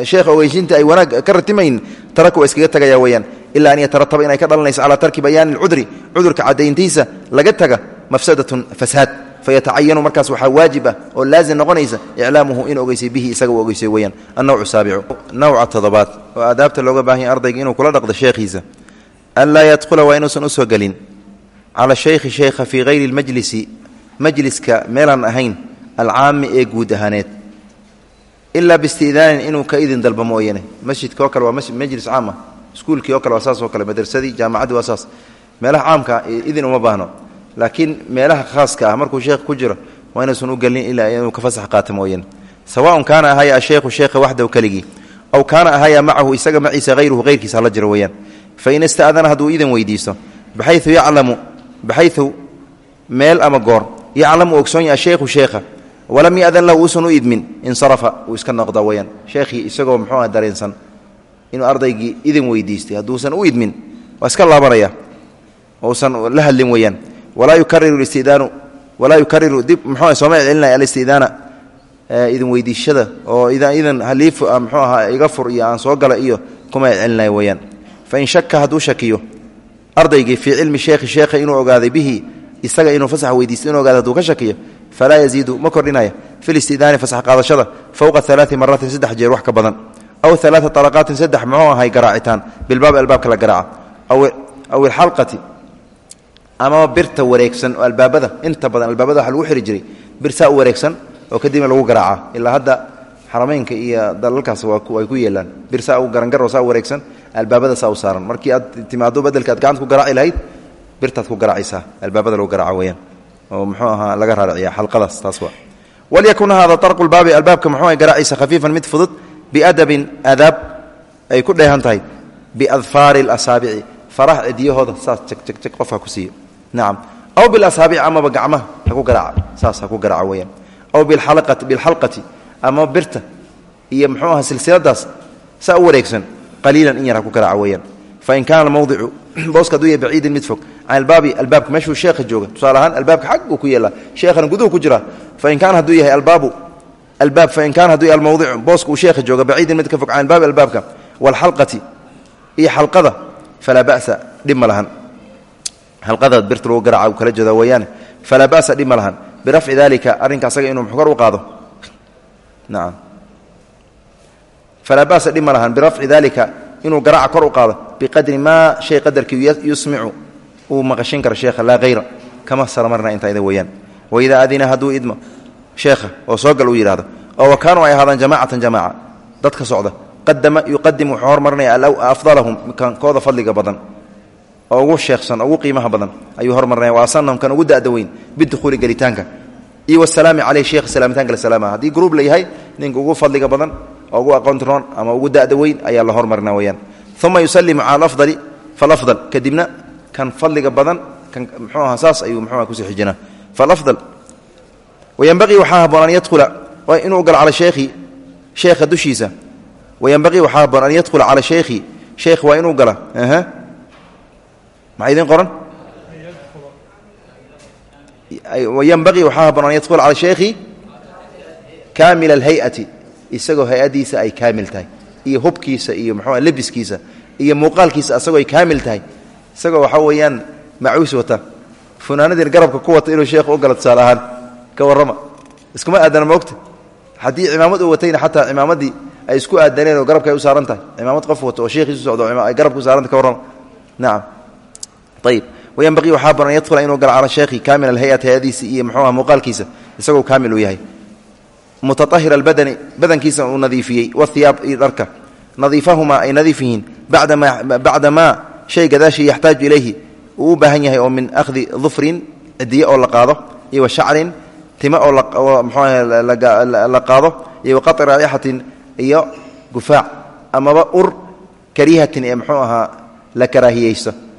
sheekha ogeysiinta ay wanaag ka ratimayn taraka waa iskaga tagaya weeyaan. Ilaa an yatarataba inay ka dhalanayso calaa tarki bayaani alcudri cudurka caddayntiisa laga taga mafsadatun fasaad. Fayatacayanu markaas waxaa waajib ah oo laazim noqonaysa iclaamuhu in ogeysay bihi isaga u ogeysay weeyaan. Annawcu saabicu. Nawca toddobaad. Oo looga baahan yahy ardayga inuu kula dhaqdo sheekhiisa anlaa yadkhula waa inuusan u soo gelin cala shaykhi sheykha fii hayri lmajlisi majliska meelaan ahayn alcaami ee guud ahaaneed ilaa biistidaanin inuu ka idin dalba mooyane masjidka oo kale waa majlis caam ah oo kale waa oo kale madrasadii jaamacaddii waa meelaha caamka idin uma baahno laakiin meelaha khaaska ah markuu sheekh ku jiro waa inuusan u gelin ilaa inuu ka fasax qaato mooyane sawaun kaana ahaya asheykhu sheekha waxdaw keligii aw kaana ahaya macahu isaga maciisa hayruhu hayrkiisa hala jiro weeyaan fain ista'dana hadduu idan weydiisto baxayu yaclamu baxayu meel ama goor yaclamu ogsoon yaha sheekhu sheekha walam yadan lahu uusan u idmin insarafa uu iska noqda weyaan sheekhii isagoo muxuu ah dareensan inuu ardaygii idin weydiistay hadduusan u idmin waa iska laabanaya uusan la hadlin weyaan walaa yukariru istidaanu walaa yukariru dib muxuu sooma celinaya alistidaana idin weydiishada oo idan haliif muxuu ahaa iga fur iyo aan soo gala iyo kuma fain shaka hadduu shakiyo ardaygii fii cilmi sheekhi sheekha inuu ogaaday bihi isaga inuu fasax weydiisto inuu ogaada haduu ka shakiyo falaa yaziidu ma kordhinaya fi listidaani fasax qaadashada fowqa alaai maraatin saddex jeer wax ka badan aw alaaa alaqaatin saddex muxuu ahay garaacitaan bilbaab albaabka la garaaca aw ilxalqati amaba birta wareegsan oo albaabada inta badan albaabada waxa lagu xiri jiray bir saa u wareegsan oo kadibna lagu garaaca ilaa hadda xarameynka iyo dalalkaas ay ku yeelaan bir saa u garangaroo saa u wareegsan albaabada saa u saaran. Markii aad timaado bedelka aad gacanta ku garaaci lahayd birtaad ku garaacaysaa. Albaabada lagu garaaca weyaan oo muxuu ahaa laga raariciya xalqadaas taas waa. Walyakun hada arqu lbaabi albaabka muxuu aha garaacaysa khafiifan mid fudud biadabin adaab ay ku dheehan tahay biadfaari اlasaabici faraha cidiyahooda saas jegjeg qofka ku siiyo. Nacam aw bilasaabici amaba gacmaha ha garaaca saas ha garaaca weyaan aw bilxalqati ama birta iyo muxuu aha silsiladaas saa u wareegsan qaliilan in yar ha ku garaaca weyaan fain kaana mawdicu booska haduu yahay baciidin mid fog can albaabi albaabka meeshuu sheekha jooga. Tusaale ahaan albaabka xag uu ku yeelaa sheekhana guduhu ku jira. Fain kaana hadduu yahay albaabu albaab fain kaana haduu yahay almawdicu booska uu sheekha jooga baciidin mid ka fog can albaabi albaabka. Waalxalqati iyo xalqada falaa ba'sa dhib ma lahan. Xalqada birta lagu garaaca uu kala jeeda weeyaane falaa ba'sa dhib ma lahan. Birafci dalika arrinka asaga inuu kor u qaado. Nacam falaa ba'sa dhib ma lahan birafci dalika inuu garaaca kor u qaado biqadri maa shay qadarkii yusmicu uu maqashin karo sheekha laa hayra kama saramarna intaa ida weeyaan waidaa adina hadduu idmo sheekha oo soo gal uu yidhahdo oo wa kaanuu ay ahaadaan jamacatan jamaaca dadka socda qadama yuqadim wuxuu hormarinaya afdalahum kankooda fadliga badan oo ugu sheekhsan ugu qiimaha badan ayuu hormarinaya wa asanahum kan ugu da'da weyn biduhuuli gelitaanka iyo wasalaami caleyh sheekha salaamitaanka la salaama haddii gruub la yahay ninka oo ugu aqoontiroon ama ugu da'da weyn ayaa la hormarina weyaan uma yusalimu cala alafdali falafdal kadibna kan fadliga badan kan mxuu aha saas ayuu mxuuha ku sii xijinaa. Falafdal wayanbaqii waxaa haboon an yadkhula inuu galo cala sheekhi sheekha dushiisa. Wayanbaqii waxaa haboon an yadkhula cala sheekhi sheekh waa inuu gala maxaa idin qoran? Wayanbaqii waxaa haboon an yadkhula cala sheekhi kaamila alhay-ati isagoo hay'adiisa ay kaamil tahay iyo hubkiisa iyo mxuua lebiskiisa iyo muuqaalkiisa asagoo ay kaamil tahay. Isagoo waxaa weeyaan macuus wata funaanadiin garabka ku wata inuu sheekhu u galo tusaale ahaan. Ka warrama. Iskuma aadana maogta haddii cimaamad uu watayna xataa cimaamaddii ay isku aadaneen oo garabka ay u saaran tahay. Cimaamad qof wato oo sheekhiisu socdo ay garabka u saarantah ka warrama. Nacam ayib wayanbaqii waxaa baran an yadkhula inuu galo cala sheekhi kaamil alhay-at hay'adiisi iyo muxuuha muuqaalkiisa isagoo mutaahir albadani badankiisa uu nadiifiyey wahiyaab iyo dharka. Nadiifahumaa ay nadiif yihiin bacda maa shay gadaashii yaxtaaju ilayhi. Uu u baahan yahay oo min akhdi dufrin cidiye oo la qaado iyo wa shacrin time oo mxuah la qaado iyo waqai raa'ixatin iyo gufaac. Amaba ur kariihatin ee mxuu ahaa la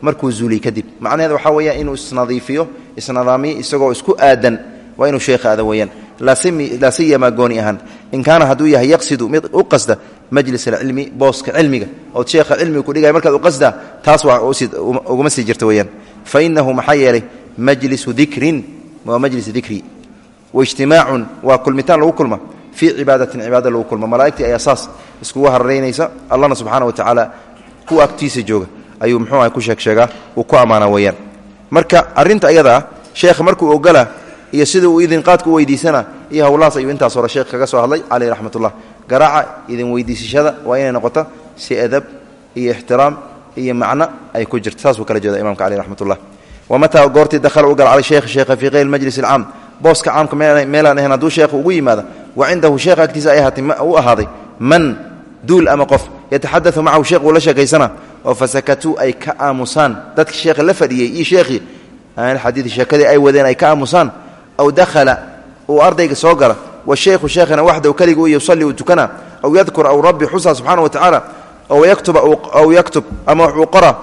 markuu zuuliy kadib. Macnaheed waxaa inuu isnadiifiyo isnadaamiyo isagoo isku aadan waa inuu sheekha aada weeyaan. Laa siyamaa gooni ahaan. In kaana hadduu yahay yaqsidu mid u qasda majlis alcilmi booska cilmiga. Ood sheekha cilmiga kudhigaya markaad u qasdaa taas waa uguma sii jirta weyaan fa inahu maxaa yeelay majlisu dikrin waa majlis dikri. Waijtimaacun waa kulmitaan lagu kulma. Fii cibaadatin cibaada lagu kulma. Malaa'igtii ayaa saas iskugu allahna subxaana wa tacaala kuwa agtiisa jooga. Ayuu muxuu aha ku sheegsheegaa uu ku ammaana weeyaan. Marka arrinta ayadaa sheekha markuu ogola iyo sida uu idinqaadka u weydiisana iyo howlahaas ayuu intaas hore sheekh kaga soo hadlay caleyh raxmatullah. Garaaca idin weydiisashada waa inay noqoto si edab iyo ixtiraam iyo macno ay ku jirto. Saasuu kala jeeda imamka caleyh raxmatullah. Wamataa goortii dakhala u gal cala sheekh sheekha fii kayri majlis alcaam booska caamka meelaan ahayn hadduu sheekha ugu yimaada wa cindahu sheekha agtiisa ay ahaatay u ahaaday man duul ama qof yataxadau macahu? Sheekh uu la sheekaysana oo fasakatuu ay ka aamusaan. Dadka sheekha la fadhiyey iyo sheekhii xadiid sheekadii ay wadeen ay ka aamusaan aw dakhala uu ardayga soo gala washaykhu sheekhana waxdahu keligu yusalli uu tukana aw yadkur aw rabbi xusa subxaana wa tacaala aw yaktuba aw yaktub ama wuxuu qora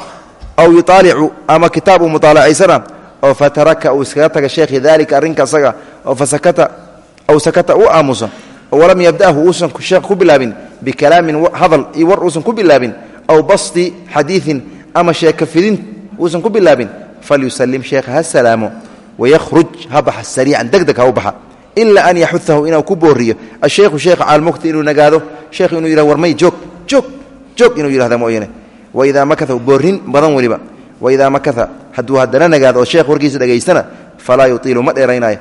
aw yuaalicu ama kitaab uu muaalacaysana oo fataraka uu iskaga taga sheekhi daalika arrinka asaga oo fasakata aw sakata uu aamuso oo walam yabda'hu uusan sheekh ku bilaabin bikalaamin hadal iyo war uusan ku bilaabin aw basti wayakhruj ha baxa sariican degdeg ha u baxa ila an yaxuahu inuu ku booriyo asheikhu sheekha caalmugti inuu nagaado sheekh inuu yidhah warmay joog joog joog inuu yidhahda mooyane waidaa makaa boorin badan weliba waidaa makaa hadduu haddana nagaado oo sheekh warkiisa dhegaystana falaa yutiilu ma dheeraynaayo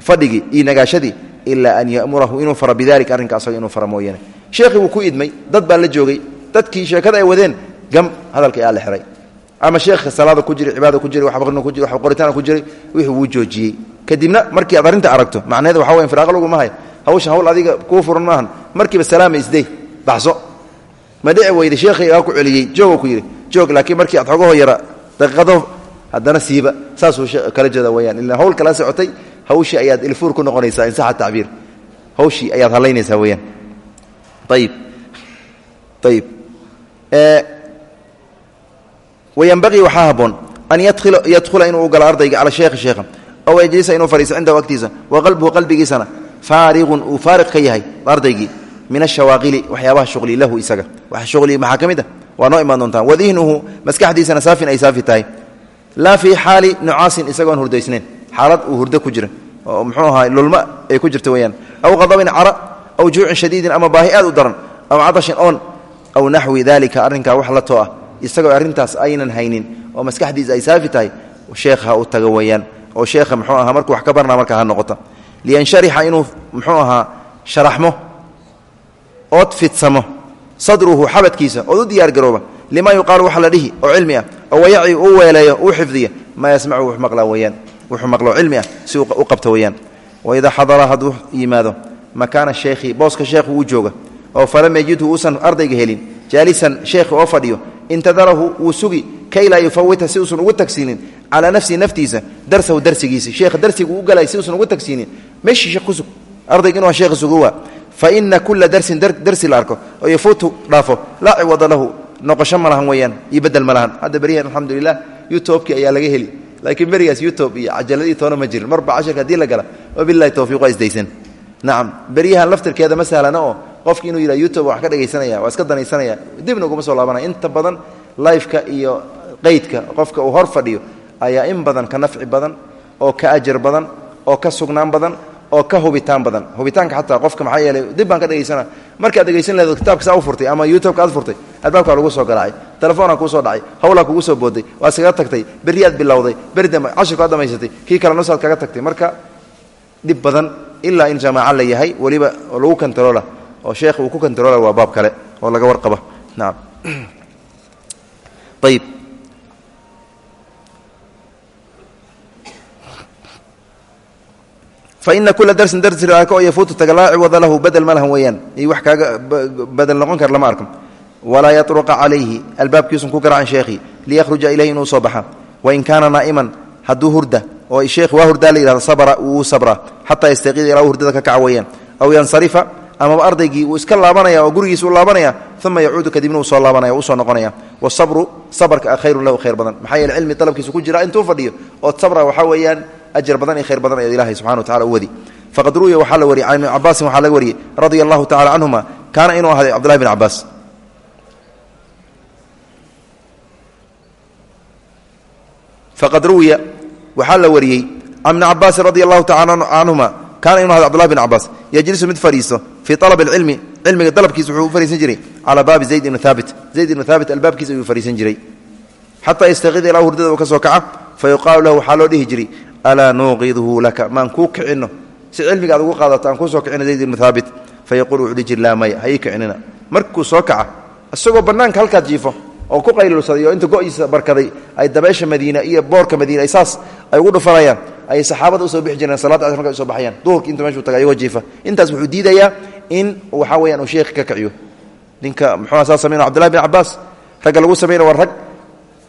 fadhigii iyo nagaashadii ilaa an yamurahu inuu faro bidalika arrinka asaga inuu faro mooyane sheekhii wuu ku idmay dad baa la joogay dadkii sheekada ay wadeen gam hadalka aa la xihay ama sheekha salaada ku jira cibaada ku jira waxbarina ku jira wax qoritaan ku jiray wixii wuu joojiyey. Kadibna markii aad arrinta aragto macnaheeda waxa weya firaaqa laguma hayo. Hawshan hawl adiga kuu furan maahan. Markiiba salaama isdey baxso. Ma dhici weyda sheekhii aa ku celiyey joogoo ku yidhi joog laakiin markii aad xogaho yara daqiiqado haddana siiba. Saasuu kala jeeda weyaan ila hawl kala socotay hawshii ayaad ilfuur ku noqonaysaa in saxa tacbiir. Hawshii ayaad hadlaynaysaa weyaan ayib ayib wayanbaqii waxaa haboon an yadkhula inuu galo ardayga cala sheekhi sheekha ow yajlisa inuu fadhiiso cindahu agtiisa wa qalbuhu qalbigiisana faariqun uu faariq ka yahay ardaygii min ashawaaqili waxyaabaha shuqli lahu isaga wax shuqli maxaa ka mid ah waa noo imaan doontaan wadihnuhu maskaxdiisana saafin ay saafi tahay laa fii xaali nucaasin isagoon hurdaysnayn xaalad uu hurdo ku jira oo muxuu ahaa lulma ay ku jirta weyaan aw qadabin cara aw juucin u isagoo arrintaas aynan haynin oo maskaxdiisa ay saafi tahay sheekha u taga weyaan oo sheekha muxuu ahaa markuu wax ka barnaa markaa ha noqota liyansharixa inuu muxuu ahaa sharaxmo ood fidsamo sadruhu xabadkiisa ood u diyaargarooba lima yuqaalu waxa la dhihi oo cilmi ah oo wayaci uu weeleeyo uu xifdiya maa yasmacu wux maqlaa weyaan wuxuu maqlo cilmi ah si u qabta weyaan waidaa xadara hadduu yimaado makaana sheekhi booska sheekhu uu jooga oo falam uusan ardayga helin jaalisan sheekhi oo fadhiyo intadarahu wuu sugi kay laa yufawita si uusan ugu tagsiinin. Calaa nafsihi naftiisa darsahu darsigiisi. Sheekha darsigu u galay si uusan ugu tagsiinin. Meeshii sheekh ku sug ardayga inuu sheekha sugo waa. Fa ina kula darsin darsi la arko oo yafuutu dhaafo. Laa ciwada lahu noqosho ma lahan weeyaan iyo bedel ma lahan. Hadda beryahan alxamdulilah youtubekii ayaa laga heli. Laakiin berigaas youtube iyo cajaladii toona ma jirin. Marba cashirka haddii la gala wabilahi towfiiq waa isdaysan nacam beryahan laftirkeeda ma sahlana oo qofki inuu yidhah youtube wax ka dhegaysanaya waa iska danaysanaya dibna uguma soo laabanaya inta badan lifeka iyo qeydka qofka uu hor fadhiyo ayaa in badan ka nafci badan oo ka ajar badan oo ka sugnaan badan oo ka hubitaan badan. Hubitaanka xataa qofka maxaa yeelay dib baan ka dhegaysana markaad dhegaysan laheed kitaabka saa u furtay ama youtubeka aad furtay albaabkaa lagu soo garaacay telefoonaa kuu soo dhacay hawlaa kugu soo booday waa iskaga tagtay berri aad bilowday beri dambe cashirku aad damaysatay kii kale nusaad kaga tagtay. Marka dhib badan ilaa in jamaaca la yahay weliba lagu kantaroola oo sheekh uu ku kantaroola waa baab kale oo laga warqaba. Nacam ayib faina kula darsin darsi oo yafuutu taga laa ciwada lahu badel ma lahan weeyaan. Iyo wax kaaga badel noqon kara lama arko walaa yatruqa calayhi. Albaabkiisun ku garacan sheekhii liyakhruja ilayhi inuu soo baxa. Wain kaana naa'iman hadduu hurda oo sheekh waa hurdaa la yihahdo sabra wuu sabraa xataa yastaqiida ilaa yansarifa amaba ardaygii uu iska laabanaya oo gurigiisa u laabanaya uma yacuudu kadibna uu soo laabanaya u soo noqonaya. Wasabru sabrka khayrun lahu khayr badan. Maxaa yeele cilmi ku jira intuu fadhiyo. Oo sabra waxaa weeyaan ajar badan iyo khayr badan ayaad ilahay subxana wa tacala u wadi. Faqad ruwiya waxaa la wariyey can ibni cabaasin waxaa laga wariyey radia allahu tacala canhuma kaana inuu bn cabaas faqad ruwiya waxaa la wariyey can ibni cabaasin radi allahu kaana inuu ahday cbdullahi bn cabaas yajlisu mid fadhiisto fii alab alcilmi cilmiga dalabkiisa wuxuu u fariisan jiray calaa baabi zayd ibni haabit zayd ibni haabit albaabkiisa ayuu fariisan jiray xataa yastaqida ilaa hurdada uu ka soo kaca fa yuqaalu lahu waxaa loo dhihi jiray alaa nuuqidhu laka maan kuu kicinno si cilmiga aad ugu qaadato aan kuu soo kicino zayd ibnu haabit fa yaquulu wuxuu dhihi jiri laa maya ha ii kicinina markuu soo kaca isagoo bannaanka halkaad jiifo oo ku qaylulsaday oo inta go'iisa barkaday ugu dhufanayaan ayay saxaabada u soo bixi jireen salaada casr markay u soo baxayaan. Duhurki inta meshuu taga ayagoo jiifa intaas wuxuu diidayaa in waxaa weyaan uu sheekhi ka kiciyo ninka muxuua saa samayna cbdullahi bin cabaas ragga lagu samayna waa rag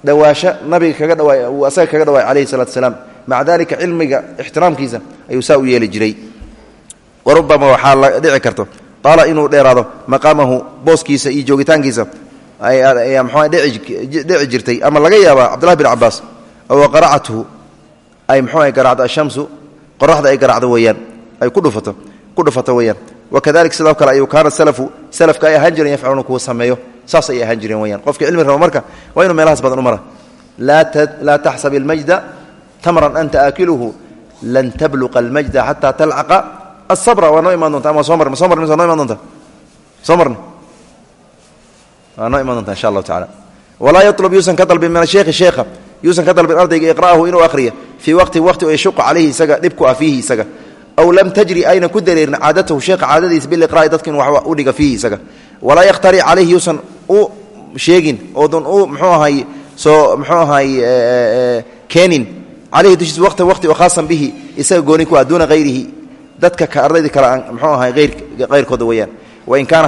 dhawaasho nabiga kaga dhawaay uu asaga kaga dhawaay calayhi salatu salaam. Maca dalika cilmiga ixtiraamkiisa ayuu saa u yeeli jiray. Warubama waxaa la dhici karto. Qaala inuu dheeraado maqaamahu booskiisa iyo joogitaankiisa. Ayaa mxua dhici jirtay. Ama laga yaabaa cabdullahi bin cabaas oo qaracathu ay muxuu ay garaacdo ashamsu qoraxda ay garaacdo weeyaan ay ku dhufato ku dhufato weeyaan. Wakadalik sidoo kale ayuu kaana salafu salafka ay ahaan jireen yafcaluuna kuwa sameeyo saas ay ahaan jireen weyaan qofkii cilmi rabo marka waa inuu meelahaas badan u mara. Laa taxsab ilmajda tamran anta aakiluhu lan tabluqa almajda xataa talcaqa asabra waa noo imaan doonta ama soo marn soo marn noo imaan doonta soo marn waa insha allahu tacala walaa yatlub yuusan ka dalbin min asheekhi sheekha yuusan ka dalbin ardayga iqra'ahu inuu akhriya fii waqtin waqti oo yashuqa calayhi isaga dhib ku ah fiihi isaga. Aw lam tajri ayna ku dareerin caadatahu sheekha caadadiisa biliqra'i dadka in wax u dhiga fiihi isaga. Walaa yakhtari calayhi yuusan u sheegin oodan u mxuu ahay soo mxuu ahay keenin calayhi dushiisa waqtan waqti oo khaasan bihi isaga gooni ku ah duuna hayrihi dadka ka ardaydi kale aan mxuu ahay hayrkooda weeyaan. Wain kaana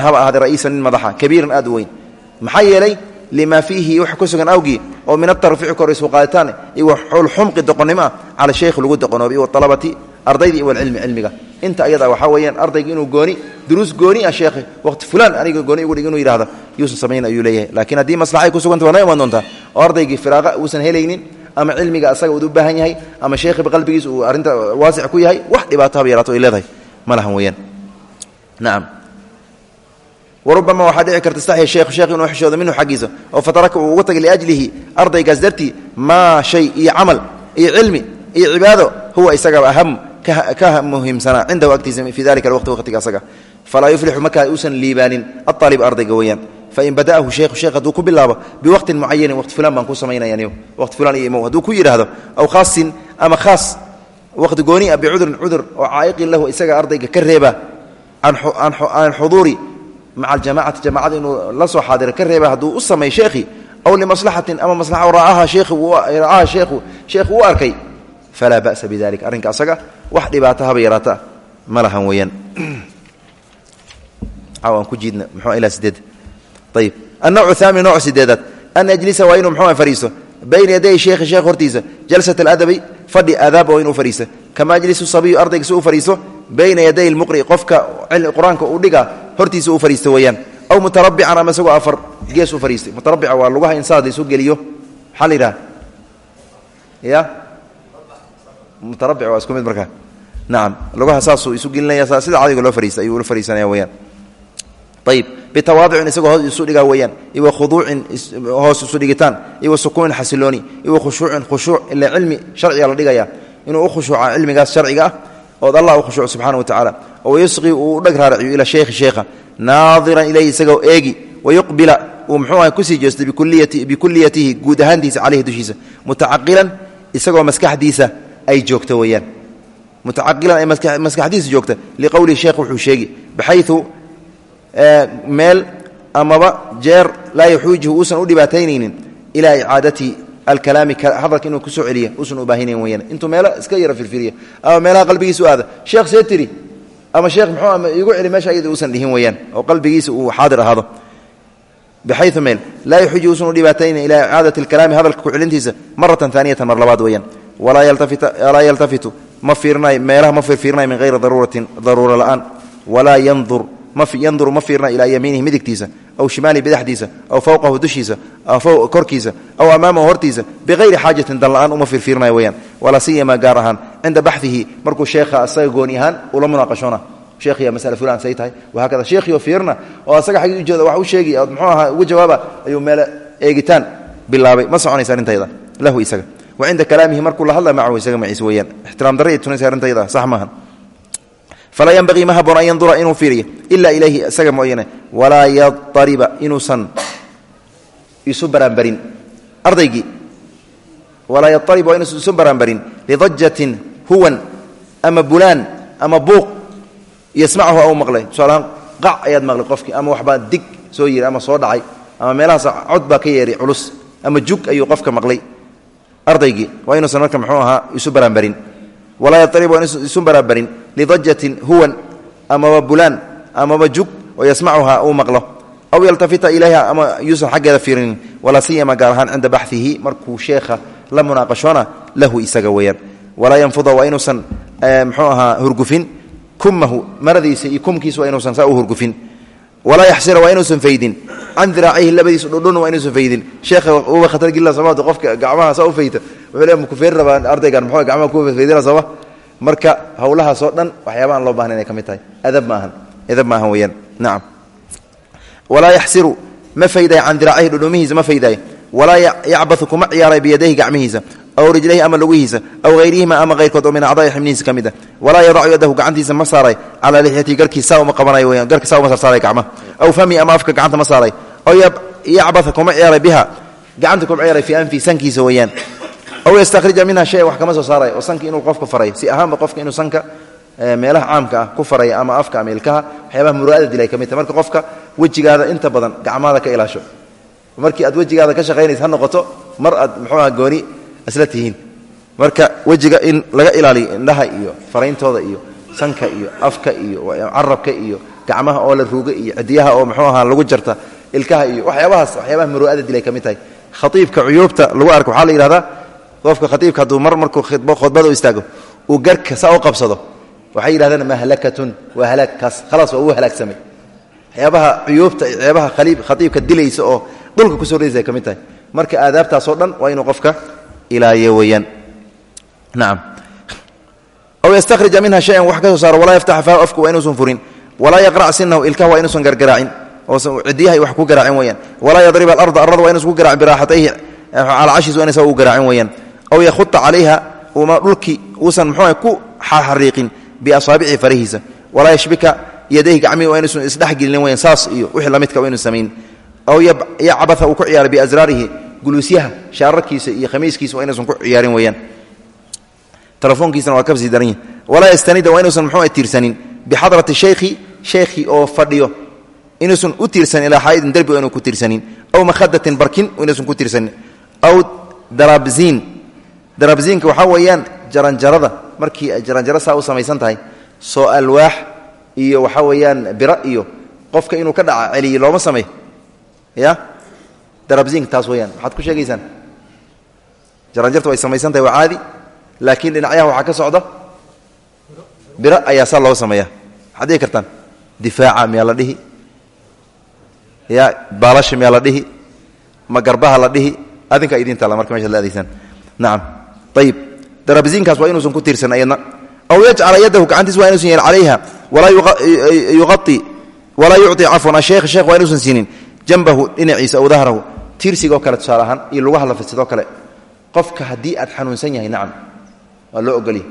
lima fiihi wax ku sugan awgii oo min atarfici koraysu qaaditaan iyo xulxumqi doqonnimo ah cala sheykh lagu doqonoobi walabati ardaydii iyo walcilmi cilmiga. Inta ayada waxaa weeyaan ardayga inuu gooni duruus gooni ah sheekhi waqti fulaan aniga gooni igu dhig inuu yidhahdo yuusan samayn ayuu leeyahay. Laakiin haddii maslaxa ay ku suganta waa noo imaan doontaa? Oo ardaygii firaaqa uusan helaynin ama cilmiga asaga uu u baahan yahay ama sheekhiba qalbigiisa uu arrinta waasic ku yahay? Wax dhibaato haba yaraato ay leedahay. Ma lahan weeyaan. Nacam warubama waxaa dhici karta staxya sheekh sheekh inuu xishoodo minhu xaggiisa. Oo fataraka uu uga tagay liajlihi ardaygaas dartii maa shay iyo camal iyo cilmi iyo cibaado huwa isagaba aham ka muhiimsanaa cindahu agtiisa fii dalika alwaqti waqtiga asaga. Falaa yuflixu markaa uusan liibaanin aaalib ardayga weeyaan. Fain bada'ahu sheekhu sheekh hadduu ku bilaabo biwaqtin mucayanin waqti fulan baan ku samaynayaniyo waqti fulan iyo imow hadduu ku yidhaahdo aw khaasin ama khaas waqti gooni ah bicudurin cudur oo caa'iqin lahu isaga ardayga ka reeba can xuduuri maca aljamacati jamacada inuu la soo xaadira ka reeba hadduu u sameey sheekhi aw limaslaxatin ama maslaxa ra'aha sheekhra'aha sheekhu u arkay falaa ba'sa bidalika arrinka asaga wax dhibaato haba yaraata ma lahan weeyaan aan ku jiidna muxuu ilaa sideed ayib annawcu thaamin nooc sideedaad an yajlisa waa inuu muxuu fariisto bayna yaday sheekhi sheekh hortiisa jalsat aladabi fadhi aadaab oo inuu fadhiisto kama yajlisu sabiyu ardayga si u fadhiisto bayna yaday lmuqri qofka qur'aanka uu dhiga hortiisa uu fadhiisto weeyaan. Aw mutarabican ama isagoo afar gees u fadhiistay mutarabica waa lugaha in saad isu geliyo. Maxaa la yidhaha? Ya? Mutarabic waa isku mid markaa. Nacam lugaha saasuu isu gelinaya sida cadiga loo fadhiista ayuu ula fadhiisanaya weyaan ayib bitawaaducin isagoo hoos isu dhigaa weeyaan. Iyo wakhuduucin hoos isu dhigitaan. Iyo wa sukuunin xasilooni. Iyo wa khushuucin khushuuc ila cilmi sharciga la dhigaya inuu u khushuuca cilmigaas sharciga ah ood allah u khushuuc subxana wa tacaala oo yusqi uu u dheg raaraciyo ila sheekhi sheekha naadiran ilayhi isagoo eegi wayuqbila uu muxuu aha ku sii jeestay bikuliyatihi guud ahaantiisa caleyhi dushiisa. Mutacaqilan isagoo maskaxdiisa ay joogto weeyaan. Mutacaqilan ay maskaxdiisa joogta liqowlihi sheekh wuxuu sheegi baxayu meel amaba jeer laa yaxuujihu uusan u dhibaataynaynin ilaa icaadati alkalaami hadalka inuu ku soo celiya uusan u baahinayn weyaan intuu meelo iska yaro firfiriya ama meelaha qalbigiisa u aada sheekh see tiri. Ama sheekh muxuu igu celi meesha ayada uusan dhihin weyaan oo qalbigiisa uu xaadir ahaado. Baxayu meel laa yaxuujihu uusan u dhibaataynayn ilaa icaadati alkalaami hadalka kucelintiisa maratan aaniyatan mar labaad weyaan walaa yaltafitu. Ma fiirinayo meelaha ma firfiirinayo min hayri daruuratin yanduru ma fiirna ilaa yamiinihi midigtiisa aw shimaalihi badaxdiisa aw fowqahu dushiisa aw korkiisa aw amaamahu hortiisa biayri xaajatin danla'aan uma firfiirnayo weyaan walaa siyama gaar ahaan cinda baxihi markuu sheekha asaga gooni ahaan ula munaaqashoona. Sheekhiya masale fulan say tahay. Wahaakada sheekhiyo fiirna oo asaga xaggii ujeeda wax u sheegi ood muxuu ahaa uga jawaaba ayuu meele eegitaan bilaabay. Ma soconaysa arrintayda lahu isaga. Wa cinda kalaamihi markuu la hadla macahu isaga maciise weyaan ixtiraam darra tunaysa arrintayda sax maahan falaa ynbaغii ma haboona an yandura inuu fiiriyo ila ilayhi isaga mooyane walaa yadariba inuusan isu baraanbarin ardaygii walaa yaarib waa inuusan isu baraanbarin lidajatin huwan ama bulaan ama buuq yasmachu au maqlay tusaalahaan qac ayaad maqlay qofkii ama waxbaa dig soo yiri ama soo dhacay ama meelahaas cod baa ka yeeray culus ama jug ayuu qofka maqlay ardaygii marka mxuu ahaa walaa yaarib waa inuusan isu baraanbarin lidajatin huwan amaba bulaan amaba jug oo yasmacuha uu maqlo. Aw yaltafita ilayha ama yuusan xaggeeda fiirinin walaa siyama gaar ahaan cinda baxihi markuu sheekha la munaaqashoona lahu isaga weeyaan. Walaa yanfuda waa inuusan mxuu ahaa hurgufin kumahu maradiisa iyo kumkiisa waa inuusan saa u hurgufin. Walaa yaxsira waa inuusan faydin. Can diraacihi labadiisa dhudhun waa inuusan faydin. Sheekha uba ardaygan muxuu gacmaha ku feedina sooma marka hawlahaasoo dhan waxyaaba aan loo bahnayn ay ka mid tahay. Adab maahan adab maahan weeyaan. Nacam walaa yaxsiru ma faydayo can diraacihi dhudhumihiisa ma faydayo walaa yacbau kuma ciyaaray biyadayhi gacmihiisa aw rijlayhi ama lugihiisa aw hayrihima ama hayrkood oo min acdaai xibnihiisa ka mid a walaa yadacu yadahu gacantiisa ma saaray calaa lixyatihi garkiis saa uma qabanayo weyaan garki saa uma sarsaaray gacmaha. Aw fami ama afka gacanta ma saaray. Aw yacbaa kuma ciyaaray biha gacanta kuma ciyaaray fii anfi sankiisa weeyaan aw yastakrija minha shayan wax kama soo saaray oo sanka inuu qofka faray si ahaanba qofka inuu sanka meelaha caamka ah ku faray ama afka ama ilkaha waxyaabaha muraada dilay ka mid tahay marka qofka wejigaada inta badan gacmaada ka ilaasho markii aad wejigaada ka shaqaynaysa ha noqoto mar aad muxuuaha gooni isla tihiin marka wejiga in laga ilaaliyo indhaha iyo farayntooda iyo sanka iyo afka iyo carabka iyo gacmaha oo la ruuga iyo cidiyaha oo muxuu ahaa lagu jarta ilkaha iyo waxyaabahaas waxyaabaha muru'ada dilay ka mid tahay khaiibka cuyuubta lagu arko waxaa la yidhahdaa qofka khaiibka hadduu mar markuu khudbada u istaago uu garka saa u qabsado waxay yidhahdaan mahlakatun waa halaagkaas khalaas waa uu halaagsamay waxyaabaha cuyuubta ceebaha khaiibka dilaysa oo dhulka ku soo ay ka mid tahay. Marka aadaabtaasoo dhan waa inuu qofka ilaaliyo weeyaan. Nacam aw yastakrija minha shayan wax ka soo saaro walaa yaftax fahu afka waa inuusan furin. Walaa yaqrac sinahu ilkaha waa inuusan gargaraacin oosan cidiyaha wax ku garaacin weeyaan. Walaa yadrib alarda arada waa inuusan ku garaacin biraaxatayhi calaa cashiis waa inaysa u garaacin weeyaan aw yakhuta calayha dhulkii uusan muxuu ku xariiqin biasaabici farahiisa walaa yashbika yadayhi gacmihi waa inuusan isdhexgelinin weyan saas iyo wixii lamidka waa inuusan samayn. Aw yacbatha uu ku ciyaaray biasraarihi guluusyaha shaararkiisa iyo khamiiskiisa waa inuusan ku ciyaarin weeyaan. Telefoonkiisana waa ka sii daran yahi walaa yastanida waa inuusan muxuu tiirsanin. Bixadrati shaykhi shaykhii oo fadhiyo inuusan u tiirsanin ilaa xaaidin derbi waa inuu ku tiirsanin. Aw makhadatin barkin inuusan ku tiirsanin. Aw darabziin darabziinka waxaa weeyaan jaranjarada markii jaranjaro saa u samaysan tahay soo alwaax iyo waxaa weeyaan biro iyo qofka inuu ka dhaca celiyo looma samey ya? Darabziinka taas weyaan waxaad ku sheegaysaan? Jaranjartu way samaysan tahay waa caadi laakiin dhinacyaha waxaa ka socda biro ayaa saa loo sameeya waxaad dhihi kartaan? Difaaca miyaa la dhihi? Ya baalasha miyaa la dhihi? Ma garbaha la dhihi? Adinkaa idin taalla marka meshaad la adeysaan nacam ayib darabziinkaas waa inuusan ku tiirsan ayadna. Aw yajcala yadahu gacantiis waa inuusan yeel calayha. Walaa yucطi cafwan asheekh sheekh waa inuusan siinin. Jambahu dhinaciisa aw dahrahu. Tiirsigoo kale tusaale ahaan iyo lugaha la fidsadoo kale. Qofka haddii aad xanuunsan yahay nacam waa loo ogolya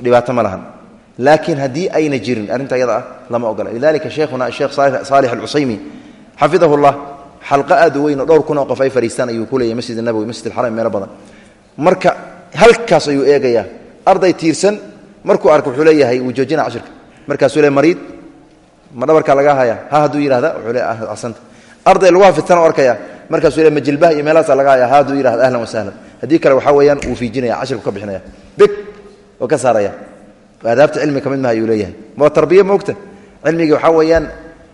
dhibaato ma lahan. Laakiin haddii ayna jirin arrinta ayada ah lama ogola lidalika sheikhuna sheekh saalix alcusaymi xafidahu llah xalqo aad u weyn oo dhowr kun oo qof ay fadhiistaan marka halkaas ayuu eegayaa. Arday tiirsan markuu arko wuxuu leeyahay wuu joojina cashirka. Markaasuu le mariid ma dhabarkaa lagaa haya ha hadduu yidhahda wuxuu le asanta arday lagu hafidsan arkaya markaasuu le ma iyo meelahaasaa laga haya ha hadduu yidhahda ahlan wasahlan haddii kale waxaa weeyaan wuu fiijinaya cashirku ka bixinaya big oo ka saaraya. Aadaabta cilmi ka mid maha ayuu leeyahay. Waa tarbiye moogta cilmigii waxaa weeyaan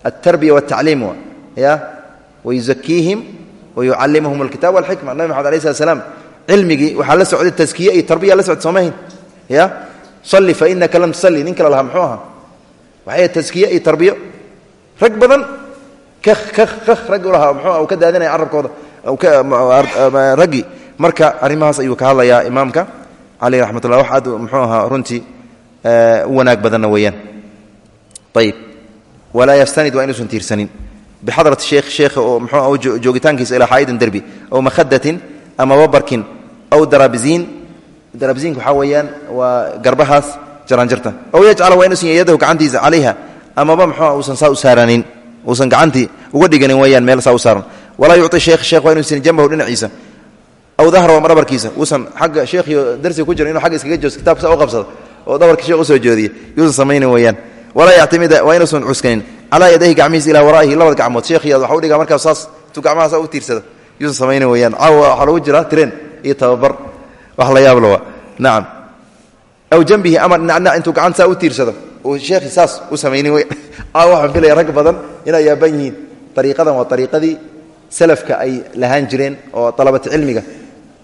altarbiya waltacliim wa ya wayuzakiihim wayucallimuhum alkitab walxikma nabi maxamed alay slat slam cilmigii waxaa la socday taskiye iyo tarbiya la socday soomahayn ya? Salli fa inaka lam tusalli nin kale lahaa muxuu taskiye iyo tarbiyo. Rag badan kakh kakh kakh rag u lahaa muxuu ka daadinaya carabkooda raggii marka arrimahaas ayuu ka hadlayaa imaamka caleyh raxmat ullah wax aad wanaag badanna weeyaan. Ayib walaa yastanid waa inuusan tiirsanin. Bixadrati sheekh sheekha oo muxuu joogitaankiisa ilaa xaa'idin derbi aw makhadatin ama wabarkin aw darabziin darabziinka waxaa weeyaan waa garbahaas jaranjarta aw yajcala waa inuusan yadahu gacantiisa calayha amaba muxuu uusan saa u uusan gacantii uga dhiganin weeyaan meel saa u saaran walaa yucطi sheekh sheekh waa inuusan jambahu dhinaciisa aw dahrahu ama dhabarkiisa uusan xagga sheekhiyo darsiga ku jira inu xagga iskaga joosto kitabka saa qabsado oo dhabarka sheekh u soo jeediya yuusan samaynin weeyaan walaa yactimida waa inuusan cuskanin calaa yadayhi gacmihiisa ilaa waraa'ihi labada gacmood sheekhiyaad waxa u dhigaa markaas saas intuu gacmahaas u tiirsado yuusan samaynin caawa waxaa lagu jiraa tireen iyo tababar. Wax la yaab nacam aw jambihi ama dhinacdhinac intuu gacanta saa u tiirsado sheekhi saas u samaynin wey waxaan filaya rag badan inay yaaban yihiin. Ariiqadan waa ariiqadii salafka ay lahaan jireen oo dalabati cilmiga.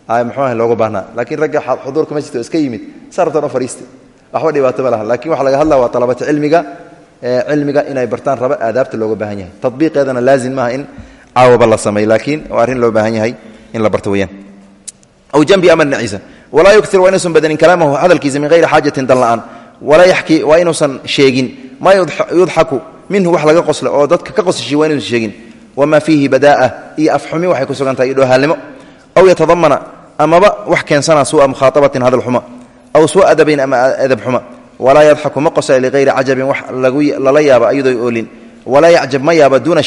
Muxuuah looga baahnaa. Laakiin ragga xuduurka masjidka iska yimid. Sarabtan u fariistay waxba dhibaato ma laha. Lakin waxa laga hadlaya waa dalabati cilmiga cilmiga inay bartaan raba aadaabta looga baahan yahay. Tabiiqeedana laazim maaha in caawaba la sameey laakiin waa arrin loo baahan yahay in la barto weyaan aw janbi ama dhinaciisa walaa yuktir waa inuusan badanin kalaamahu hadalkiisa min hayri xaajatin dan la'aan walaa yaxki waa inuusan sheegin maa yudxaku minhu wax laga qoslo oo dadka ka qosashiy waa inuusan sheegin wamaa fiihi badaa'a iyo afxumi waxay ku sugan tahay iyo dhoohaalnimo aw yatadamana amaba wax keensana suu'a mukhaatabatin hadal xuma aw suua adabayn ama adab xuma walaa yadxaku ma qosla ligayri cajabin wax lala yaabo ayadoo oolin walaa yacjab ma yaabo duuna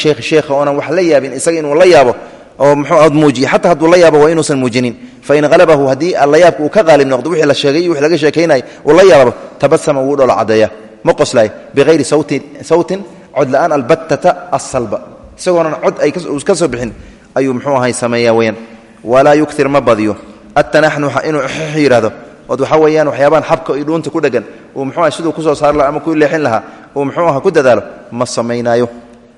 oo mxuu ad muujiye xataa hadduu la yaabo waa inuusan muujinin. Fain halabahu haddii allayaabka uu ka qaalib noqdo wixii la sheegay iyo wix laga sheekaynay uu la yaabo tabasama wuu dhoola caddeeya ma qoslaay bihayri sawtin cod la'aan albattata asalba isagoonan cod ay ka soo bixin ayuu mxuu ahay sameeya weyaan walaa yuktir ma badiyo. Atanaxnuxa inuu yidhahdo ood waxaa weeyaan waxyaabaan xabka iyo dhuunta ku dhegan uu mxuu aha siduu ku soo saari laha ama ku leexin lahaa uu mxuu aha ku dadaalo ma samaynaayo.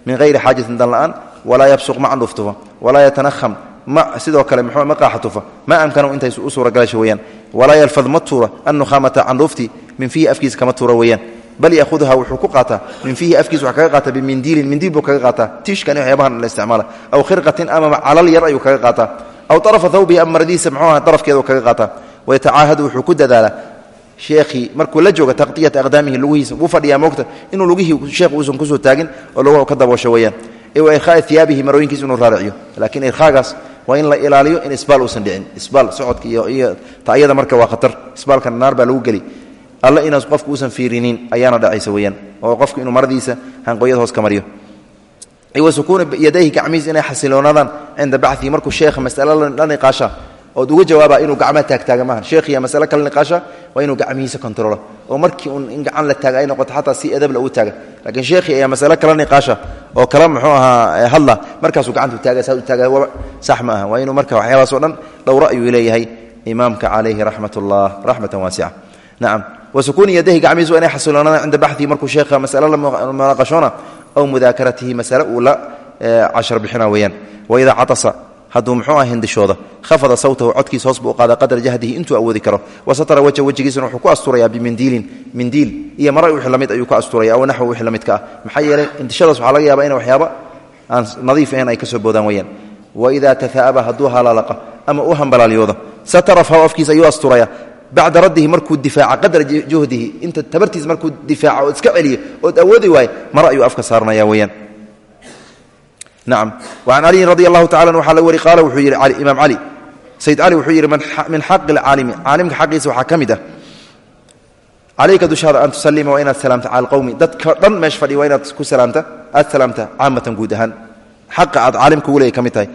Min hayri xaajatin dan walaa yabsuq ma candhuuftufa walaa yatanaham ma sidoo kale ma qaaxatufa ma amkanahu intay u suuragalasha weyaan walaa yalfad ma tuura. Annukhaamata candhuuftii min fiihi afkiisa kama tuura weeyaan. Bal yahuduha wuxuu ku qaataa min fiihi afkiisa wax kaga qaata bimindiilin mindiil buu kaga qaataa. Tiishkan waxyaabahan la isticmaala. Aw khirqatin ama calal yar ayuu kaga qaataa. Aw arafa thawbihi ama maradiisa mxuu aha darafkeedu kaga qaataa. Wayatacaahadu wuxuu ku dadaalaa sheekhii markuu la jooga taqdiyata aqdaamihi lugihiisa wuu fadhiyaa wa irkhaai iyaabihi marooyinkiisa inuu raaraciyo laakiin irkhaagaas waa in la ilaaliyo in isbaal uusan dhicin. Isbaal socodka iyo ta'yada marka waa khatar. Isbaalkana naar baa lagu geli. Alla inaas qofku uusan fiirinin ayaana dhacaysa weyaan oo qofku inuu maradiisa hanqooyada hoos ka mariyo. Wa sukuuni yadayhi gacmihiis inay xasiloonaadaan cinda bacii markuu sheekha masale la niqaasha ood uga jawaaba inuu gacmaha taagtaaga maaha. Sheekhiya masale kale niqaasha? Waa inuu gacmihiisa kontrolo oo markii un in gacan la taaga ay noqoto xataa si edabla ugu taaga. Laakiin sheekhii ayaa masale kala niqaasha? Oo kala muxuu ahaa hadla. Markaasuu gacantu taaga saa u taaga sax ma aha. Waa inuu marka waxyaabaas o dhan dhowro ayuu leeyahay. Imaamka calayhi raxmat ullah raxmatan waasica nacam wasukuuni yadahi gacmihiis waa inay xasiloonadaan cinda baxii markuu sheekha masale la munaaqashoona aw mudaakaratihi masale uu la cashar bixina weeyaan. Waidaa catasa hadduu muxuu ah hindishooda. Khafada sawtahu codkiisa hoos buu qaada qadra jahdihi intuu awoodi karo. Wasatara wajha wejigiisana wuxuu ku asturayaa bimindiilin mindiil iyo mara wixii la mid ayuu ku asturaya aw naxwa wixii lamidka ah. Maxaa yeelay hindishadaas waxaa laga yaaba ina waxyaaba aan nadiif ahayn ay ka boodaan weyaan waidaa tahaaba hadduu halaalaqa ama u hambalaalyoodo satara fahu afkiisa ayuu asturaya bacda raddihi markuu difaaca qadra juhdihi inta tabartiis markuu difaaca ood iska celiyo ood awoodi waayo mara ayuu afka saaranaya weyaan nacam wacan caliyin radi allahu tacala waxaa la wari qaala wuxuu yidhi imaam cali sayid cali wuxuu yidhi min xaqi lcaalimi caalimka xaqiisa waxaa ka mid ah. Calayka dushaada an tusalima waa inaad salaamta cala alqowmi dadka dhan meesha fadhiya waa inaad ku salaamta aad salaamta caamatan guud ahaan. Xaqa aad caalimka ugu leey ka mid tahay.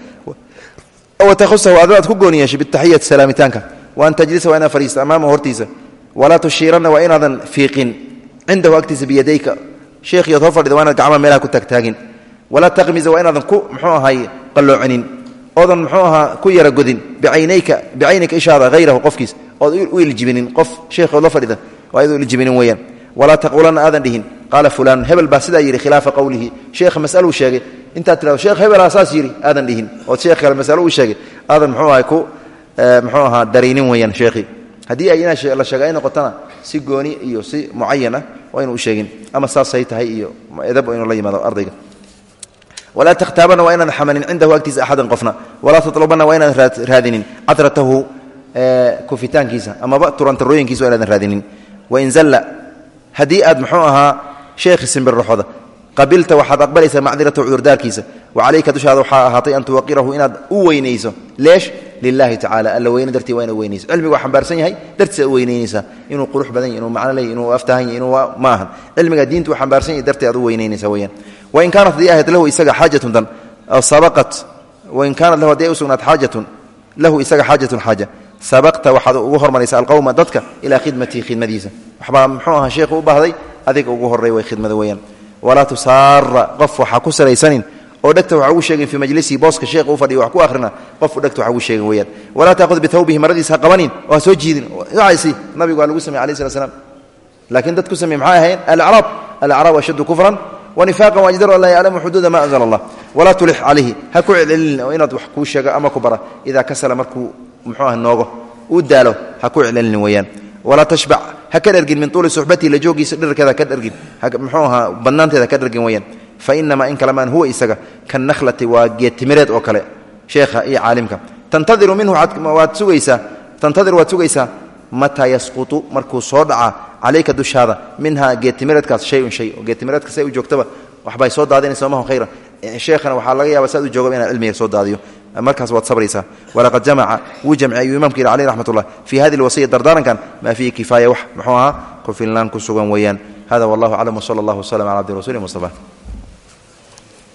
Watahusahu adoo aad ku gooni yeeshay bitaxiyati salaamitaanka. Wa an tajlisa waa inaad fadhiista amaamahu hortiisa. Walaa tushiiranna waa inaadan fiiqin. Cindahu agtiisa biyadayka. Sheekhiyood hor fadhida waa inaad gacmaha meelaha ku taagtaagin walaa taqmiza waa inaadan ku mxuu ahay qalloocinin. Oodan mxuu ahaa ku yaragodin. Bicaynayka bicaynika ishaada hayrahu qofkiis. Ood u iljibinin qof sheekhood la fadhida waa iyadoo iljibinin weeyaan. Walaa taquulanna aadan dhihin. Qaala fulaan hebel baa sidaa yidhi khilaafa qowlihi sheekha masaluu sheegay. Intaad tirado sheekh hebelaa saas yidhi aadan dhihin. Ood sheekh kale masalo uu sheegay. Aadan mxuu ahay ku mxuu ahaa daraynin weeyaan sheekhii haddii ay la sheega ay noqotona si gooni iyo si mucayan ah waa inu u sheegin. Ama saasay tahay iyo edab inuu la yimaado ardayga walaa takhtaabana waa inaadan xamanin cindahu agtiisa axadan qofna walaa tatlubana waa inaadan raadinin cadratahu kufitaankiisa amaba turantarooyinkiisa waa inaadan raadinin wain zalla haddii aad muxuu ahaa sheekhi simbirraxoda qabilta waxaad aqbalaysaa macdiratahu cudurdaarkiisa wa calayka dushaada waxaa ahaatay an tuwaqirahu inaad u weynayso leesh lilahi tacala alla weyne dartii waa ina weynayso cilmigu waa xambaarsan yahay dartiisa u weynaynaysaa inuu qurux badan yahy inuu macno leeyahy inuu aftahan yahy inuu ma ahan cilmiga diintu uu xambaarsan yahay dartii aad u weynaynaysa weyaan wain kaanat haddii ahayd lahu isaga xaajatun dan aw sabaqat wain kaanat lahu haddii ay u sugnaat xaajatun lahu isaga xaajatun xaaja. Sabaqta waxaad ugu hormaraysa alqowma dadka ilaa khidmatihi khidmadiisa. Waxbaa muxuu ahaa sheekhu u baahday adiga ugu horray way khidmada weeyaan. Walaa tusaara qof waxaa ku salaysanin oo dhegta waxa ugu sheegin fii majlisihi booska sheekha u fadhiyo wax ku akhrina qofku dhegta waxa ugu sheegin weeyaan. Walaa taaqud bithawbihi maradiisa ha qabanin oo ha soo jiidin. Wacaysi nabigu waa lagu samey alayh slat slam laakiin dad ku samey maxay ahayn? Alacraab alacraab ashaddu kufran ونفاقا واجدر أن لا يعلم حدود ما أنزل الله ولا تلح عليه هكو علن وإن أدوح كو شيغا أما كبرا إذا كسل مركو محوها النوغو ودالو هكو علن ويان ولا تشبع هكذا أرجن من طول صحبتي لجوجي سدر كذا كذا أرجن محوها بنانت هذا كذا أرجن ويان فإنما إن كلمان هو إسقى كالنخلة وجيت مريد وكله شيخ إي عالمك tantadiru minhu waad sugaysaa tantadiru waad sugaysaa mataa yasqutu markuu soo dhaca calayka dushaada minhaa geetimireedkaas shayun shay geetimireedka say u joogtaba waxbay soo daadinaysa mahu khayra sheekhana waxaa laga yaaba saad u jooga inaan cilmiga soo daadiyo. Markaas waad sabraysaa. Walaqad jamaca wuu jamci ayuu imamka yidhi caleyh raxmat ullah fii hadi lwasiya dardaarankan maa fiihi kifaaya wax. Muxuu ahaa ku filnaan ku sugan weeyaan. Hada wallahu aclam wsala allah wslm cala